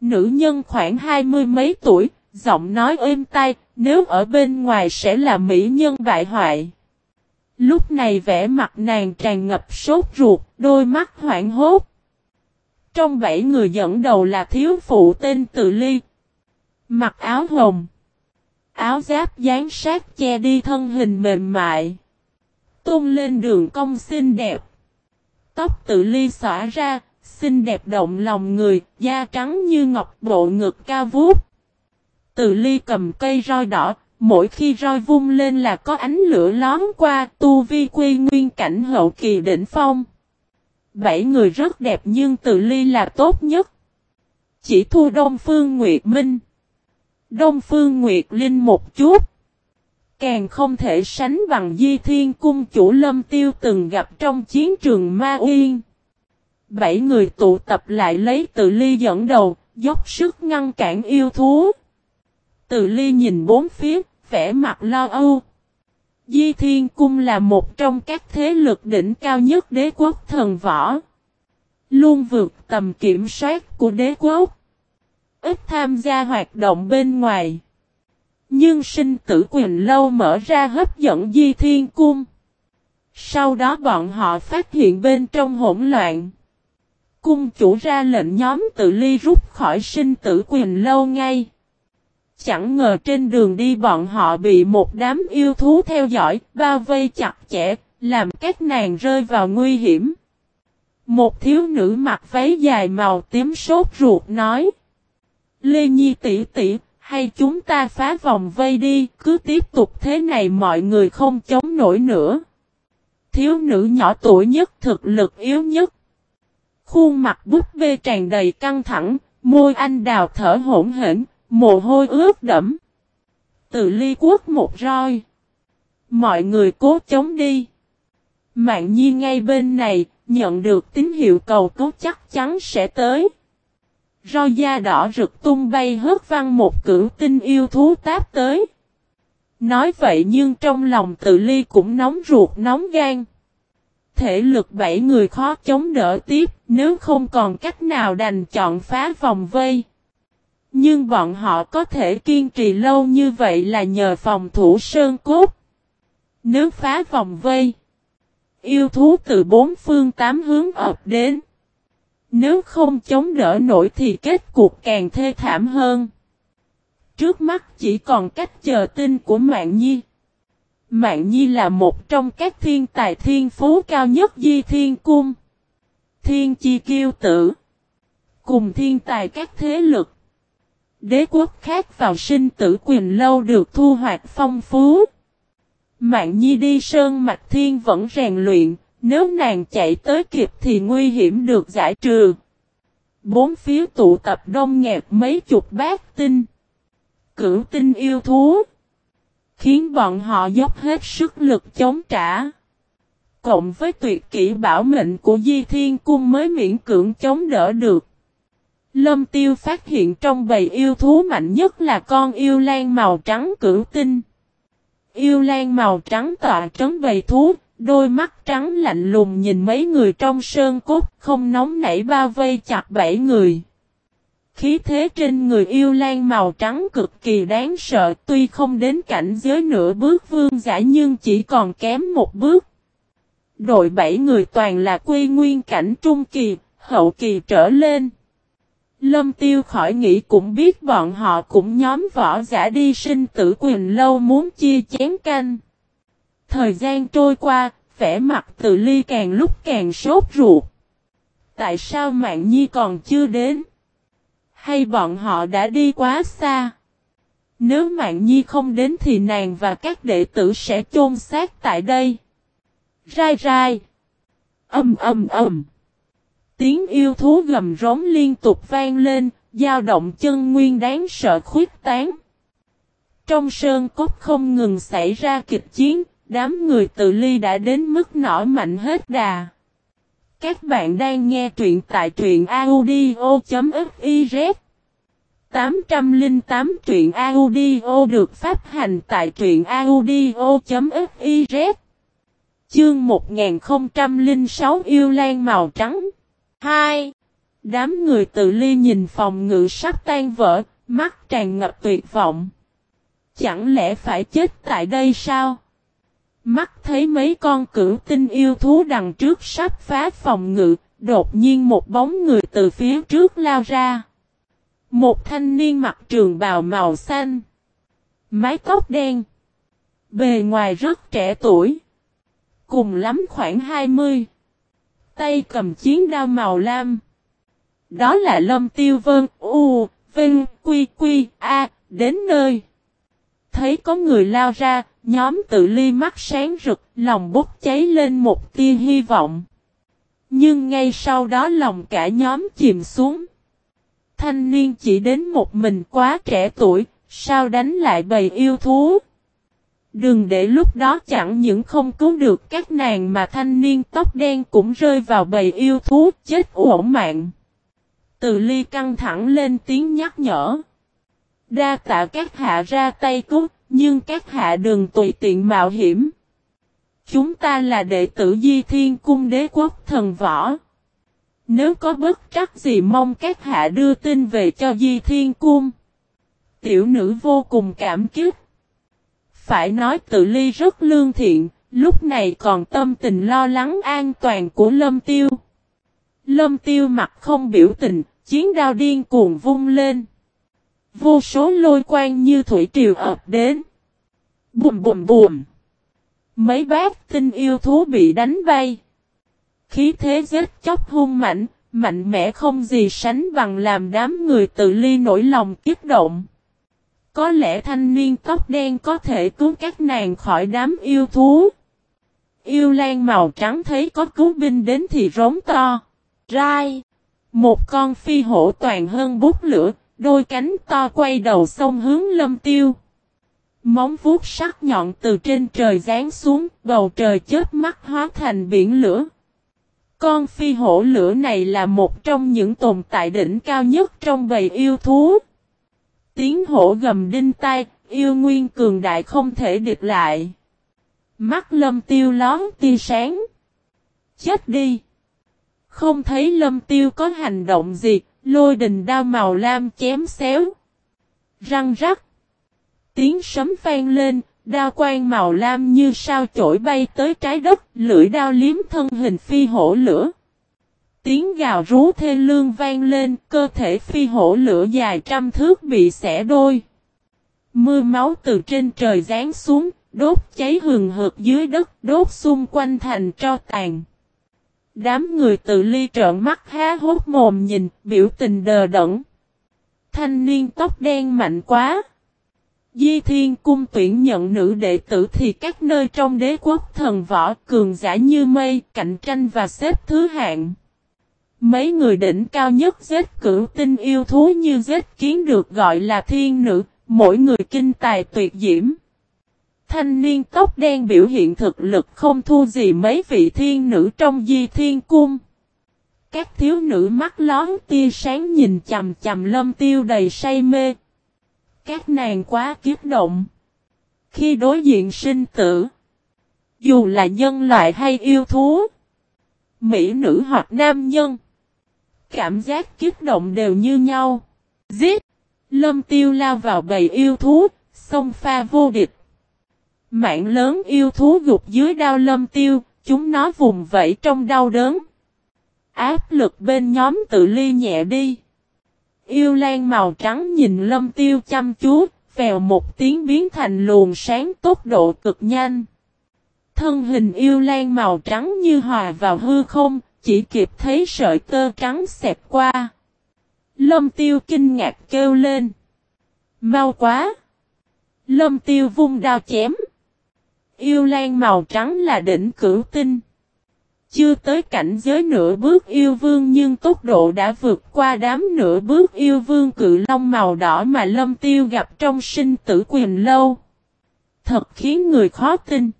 Nữ nhân khoảng hai mươi mấy tuổi, giọng nói êm tai, nếu ở bên ngoài sẽ là mỹ nhân bại hoại. Lúc này vẻ mặt nàng tràn ngập sốt ruột, đôi mắt hoảng hốt. Trong bảy người dẫn đầu là thiếu phụ tên Tự Ly. Mặc áo hồng. Áo giáp dán sát che đi thân hình mềm mại. Tung lên đường cong xinh đẹp. Tóc tự ly xõa ra, xinh đẹp động lòng người, da trắng như ngọc bộ ngực cao vút. Từ ly cầm cây roi đỏ, mỗi khi roi vung lên là có ánh lửa lón qua tu vi quy nguyên cảnh hậu kỳ đỉnh phong. Bảy người rất đẹp nhưng tự ly là tốt nhất. Chỉ thua Đông Phương Nguyệt Minh. Đông Phương Nguyệt Linh một chút. Càng không thể sánh bằng Di Thiên Cung chủ Lâm Tiêu từng gặp trong chiến trường Ma Uyên. Bảy người tụ tập lại lấy tự ly dẫn đầu, dốc sức ngăn cản yêu thú. Tự ly nhìn bốn phía, vẻ mặt lo âu. Di Thiên Cung là một trong các thế lực đỉnh cao nhất đế quốc thần võ. Luôn vượt tầm kiểm soát của đế quốc. ít tham gia hoạt động bên ngoài. Nhưng sinh tử quyền lâu mở ra hấp dẫn di thiên cung. Sau đó bọn họ phát hiện bên trong hỗn loạn. Cung chủ ra lệnh nhóm tự ly rút khỏi sinh tử quyền lâu ngay. Chẳng ngờ trên đường đi bọn họ bị một đám yêu thú theo dõi, bao vây chặt chẽ, làm các nàng rơi vào nguy hiểm. Một thiếu nữ mặc váy dài màu tím sốt ruột nói. Lê Nhi tỷ tỷ, hay chúng ta phá vòng vây đi, cứ tiếp tục thế này mọi người không chống nổi nữa. Thiếu nữ nhỏ tuổi nhất thực lực yếu nhất. Khuôn mặt bút bê tràn đầy căng thẳng, môi anh đào thở hỗn hển, mồ hôi ướt đẫm. Từ ly quốc một roi. Mọi người cố chống đi. Mạng nhi ngay bên này, nhận được tín hiệu cầu cứu chắc chắn sẽ tới. Roi da đỏ rực tung bay hớt văng một cửu tinh yêu thú táp tới. Nói vậy nhưng trong lòng tự ly cũng nóng ruột nóng gan. Thể lực bảy người khó chống đỡ tiếp nếu không còn cách nào đành chọn phá vòng vây. Nhưng bọn họ có thể kiên trì lâu như vậy là nhờ phòng thủ sơn cốt. Nếu phá vòng vây, yêu thú từ bốn phương tám hướng ập đến. Nếu không chống đỡ nổi thì kết cục càng thê thảm hơn. Trước mắt chỉ còn cách chờ tin của Mạng Nhi. Mạng Nhi là một trong các thiên tài thiên phú cao nhất di thiên cung. Thiên chi kiêu tử. Cùng thiên tài các thế lực. Đế quốc khác vào sinh tử quyền lâu được thu hoạch phong phú. Mạng Nhi đi sơn mạch thiên vẫn rèn luyện, nếu nàng chạy tới kịp thì nguy hiểm được giải trừ. Bốn phía tụ tập đông nghẹt mấy chục bát tinh. Cửu tinh yêu thú. Khiến bọn họ dốc hết sức lực chống trả. Cộng với tuyệt kỹ bảo mệnh của Di Thiên Cung mới miễn cưỡng chống đỡ được. Lâm Tiêu phát hiện trong bầy yêu thú mạnh nhất là con yêu lan màu trắng cửu tinh. Yêu lan màu trắng tọa trấn bầy thú, đôi mắt trắng lạnh lùng nhìn mấy người trong sơn cốt không nóng nảy bao vây chặt bảy người. Khí thế trên người yêu lan màu trắng cực kỳ đáng sợ tuy không đến cảnh giới nửa bước vương giả nhưng chỉ còn kém một bước. Đội bảy người toàn là quy nguyên cảnh trung kỳ, hậu kỳ trở lên. Lâm tiêu khỏi nghĩ cũng biết bọn họ cũng nhóm võ giả đi sinh tử quyền lâu muốn chia chén canh. Thời gian trôi qua, vẻ mặt từ ly càng lúc càng sốt ruột. Tại sao mạng nhi còn chưa đến? Hay bọn họ đã đi quá xa? Nếu mạng nhi không đến thì nàng và các đệ tử sẽ chôn xác tại đây. Rai rai. Âm âm âm. Tiếng yêu thú gầm rống liên tục vang lên, dao động chân nguyên đáng sợ khuyết tán. Trong sơn cốt không ngừng xảy ra kịch chiến, đám người tự ly đã đến mức nổi mạnh hết đà. Các bạn đang nghe truyện tại truyện audio.fiz 808 truyện audio được phát hành tại truyện audio.fiz Chương 1006 Yêu Lan Màu Trắng 2. Đám người tự ly nhìn phòng ngự sắp tan vỡ, mắt tràn ngập tuyệt vọng. Chẳng lẽ phải chết tại đây sao? Mắt thấy mấy con cửu tinh yêu thú đằng trước sắp phá phòng ngự, đột nhiên một bóng người từ phía trước lao ra. Một thanh niên mặc trường bào màu xanh. Mái tóc đen. Bề ngoài rất trẻ tuổi. Cùng lắm khoảng 20 tay cầm chiến đao màu lam. Đó là Lâm Tiêu Vân, U, Vinh, Quy, Quy, A, đến nơi. Thấy có người lao ra, nhóm tự ly mắt sáng rực, lòng bốc cháy lên một tia hy vọng. Nhưng ngay sau đó lòng cả nhóm chìm xuống. Thanh niên chỉ đến một mình quá trẻ tuổi, sao đánh lại bầy yêu thú. Đừng để lúc đó chẳng những không cứu được các nàng mà thanh niên tóc đen cũng rơi vào bầy yêu thú chết uổng mạng. Từ ly căng thẳng lên tiếng nhắc nhở. Đa tạ các hạ ra tay cứu, nhưng các hạ đừng tùy tiện mạo hiểm. Chúng ta là đệ tử Di Thiên Cung Đế Quốc Thần Võ. Nếu có bất trắc gì mong các hạ đưa tin về cho Di Thiên Cung. Tiểu nữ vô cùng cảm kích. Phải nói tự ly rất lương thiện, lúc này còn tâm tình lo lắng an toàn của Lâm Tiêu. Lâm Tiêu mặt không biểu tình, chiến đao điên cuồng vung lên. Vô số lôi quang như thủy triều ập đến. Bùm bùm bùm. Mấy bát tinh yêu thú bị đánh bay. Khí thế giết chóc hung mạnh, mạnh mẽ không gì sánh bằng làm đám người tự ly nổi lòng kiếp động. Có lẽ thanh niên tóc đen có thể cứu các nàng khỏi đám yêu thú. Yêu lan màu trắng thấy có cứu binh đến thì rống to. Rai. Một con phi hổ toàn hơn bút lửa, đôi cánh to quay đầu sông hướng lâm tiêu. Móng vuốt sắc nhọn từ trên trời rán xuống, bầu trời chết mắt hóa thành biển lửa. Con phi hổ lửa này là một trong những tồn tại đỉnh cao nhất trong bầy yêu thú. Tiếng hổ gầm đinh tai, yêu nguyên cường đại không thể địch lại. Mắt lâm tiêu lón tia sáng. Chết đi! Không thấy lâm tiêu có hành động gì, lôi đình đao màu lam chém xéo. Răng rắc. Tiếng sấm vang lên, đao quang màu lam như sao chổi bay tới trái đất, lưỡi đao liếm thân hình phi hổ lửa. Tiếng gào rú thê lương vang lên, cơ thể phi hổ lửa dài trăm thước bị xẻ đôi. Mưa máu từ trên trời rán xuống, đốt cháy hừng hực dưới đất, đốt xung quanh thành tro tàn. Đám người tự ly trợn mắt há hốt mồm nhìn, biểu tình đờ đẫn. Thanh niên tóc đen mạnh quá. Di Thiên Cung tuyển nhận nữ đệ tử thì các nơi trong đế quốc thần võ cường giả như mây, cạnh tranh và xếp thứ hạng. Mấy người đỉnh cao nhất giết cửu tinh yêu thú như giết kiến được gọi là thiên nữ, mỗi người kinh tài tuyệt diễm. Thanh niên tóc đen biểu hiện thực lực không thua gì mấy vị thiên nữ trong di thiên cung. Các thiếu nữ mắt lón tia sáng nhìn chầm chầm lâm tiêu đầy say mê. Các nàng quá kiếp động. Khi đối diện sinh tử, dù là nhân loại hay yêu thú, mỹ nữ hoặc nam nhân, cảm giác kích động đều như nhau. Giết! Lâm tiêu lao vào bầy yêu thú, sông pha vô địch. Mạng lớn yêu thú gục dưới đao lâm tiêu, chúng nó vùng vẫy trong đau đớn. Áp lực bên nhóm tự ly nhẹ đi. Yêu lan màu trắng nhìn lâm tiêu chăm chú, vèo một tiếng biến thành luồng sáng tốc độ cực nhanh. Thân hình yêu lan màu trắng như hòa vào hư không, chỉ kịp thấy sợi tơ trắng xẹp qua. Lâm tiêu kinh ngạc kêu lên. Mau quá! Lâm tiêu vung đao chém. Yêu lan màu trắng là đỉnh cửu tinh. Chưa tới cảnh giới nửa bước yêu vương nhưng tốc độ đã vượt qua đám nửa bước yêu vương cự long màu đỏ mà lâm tiêu gặp trong sinh tử quyền lâu. Thật khiến người khó tin.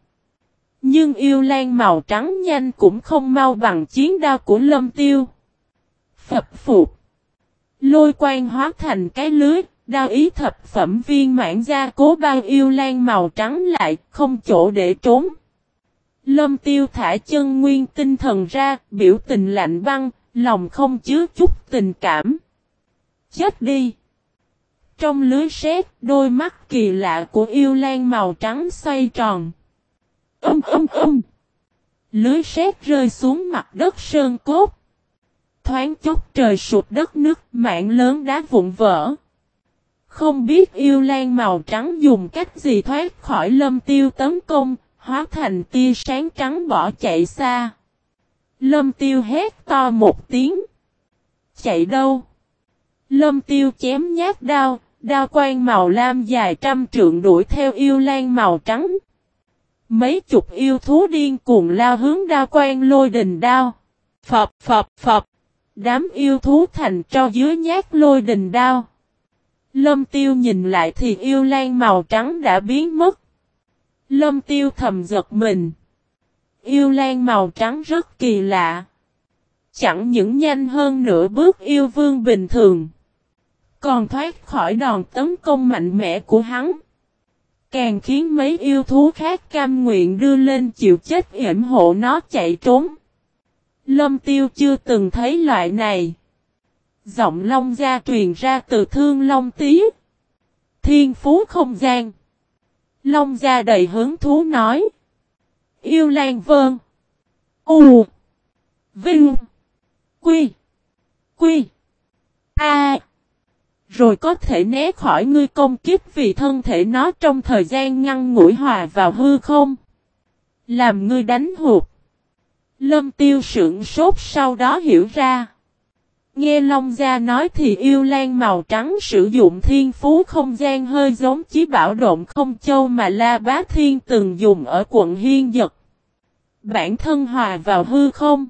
Nhưng yêu lan màu trắng nhanh cũng không mau bằng chiến đao của lâm tiêu. Phập phục. Lôi quang hóa thành cái lưới, Đao ý thập phẩm viên mãn gia cố bao yêu lan màu trắng lại, không chỗ để trốn. Lâm tiêu thả chân nguyên tinh thần ra, biểu tình lạnh băng, lòng không chứa chút tình cảm. Chết đi! Trong lưới sét, đôi mắt kỳ lạ của yêu lan màu trắng xoay tròn. Âm âm âm! Lưới sét rơi xuống mặt đất sơn cốt. Thoáng chốc trời sụp đất nước, mạng lớn đá vụn vỡ. Không biết yêu lan màu trắng dùng cách gì thoát khỏi lâm tiêu tấn công, hóa thành tia sáng trắng bỏ chạy xa. Lâm tiêu hét to một tiếng. Chạy đâu? Lâm tiêu chém nhát đao, đao quang màu lam dài trăm trượng đuổi theo yêu lan màu trắng. Mấy chục yêu thú điên cuồng lao hướng đao quan lôi đình đao. Phập phập phập. Đám yêu thú thành cho dưới nhát lôi đình đao. Lâm tiêu nhìn lại thì yêu lan màu trắng đã biến mất. Lâm tiêu thầm giật mình. Yêu lan màu trắng rất kỳ lạ. Chẳng những nhanh hơn nửa bước yêu vương bình thường. Còn thoát khỏi đòn tấn công mạnh mẽ của hắn. Càng khiến mấy yêu thú khác cam nguyện đưa lên chịu chết yểm hộ nó chạy trốn. Lâm tiêu chưa từng thấy loại này. Giọng long gia truyền ra từ thương long tí. Thiên phú không gian. Long gia đầy hứng thú nói. Yêu Lan vơn. U. Vinh. Quy. Quy. A. Rồi có thể né khỏi ngươi công kiếp vì thân thể nó trong thời gian ngăn ngủi hòa vào hư không. Làm ngươi đánh hụt. Lâm tiêu sưởng sốt sau đó hiểu ra. Nghe Long Gia nói thì yêu lan màu trắng sử dụng thiên phú không gian hơi giống chí bảo độn không châu mà La Bá Thiên từng dùng ở quận Hiên Dật. Bản thân hòa vào hư không.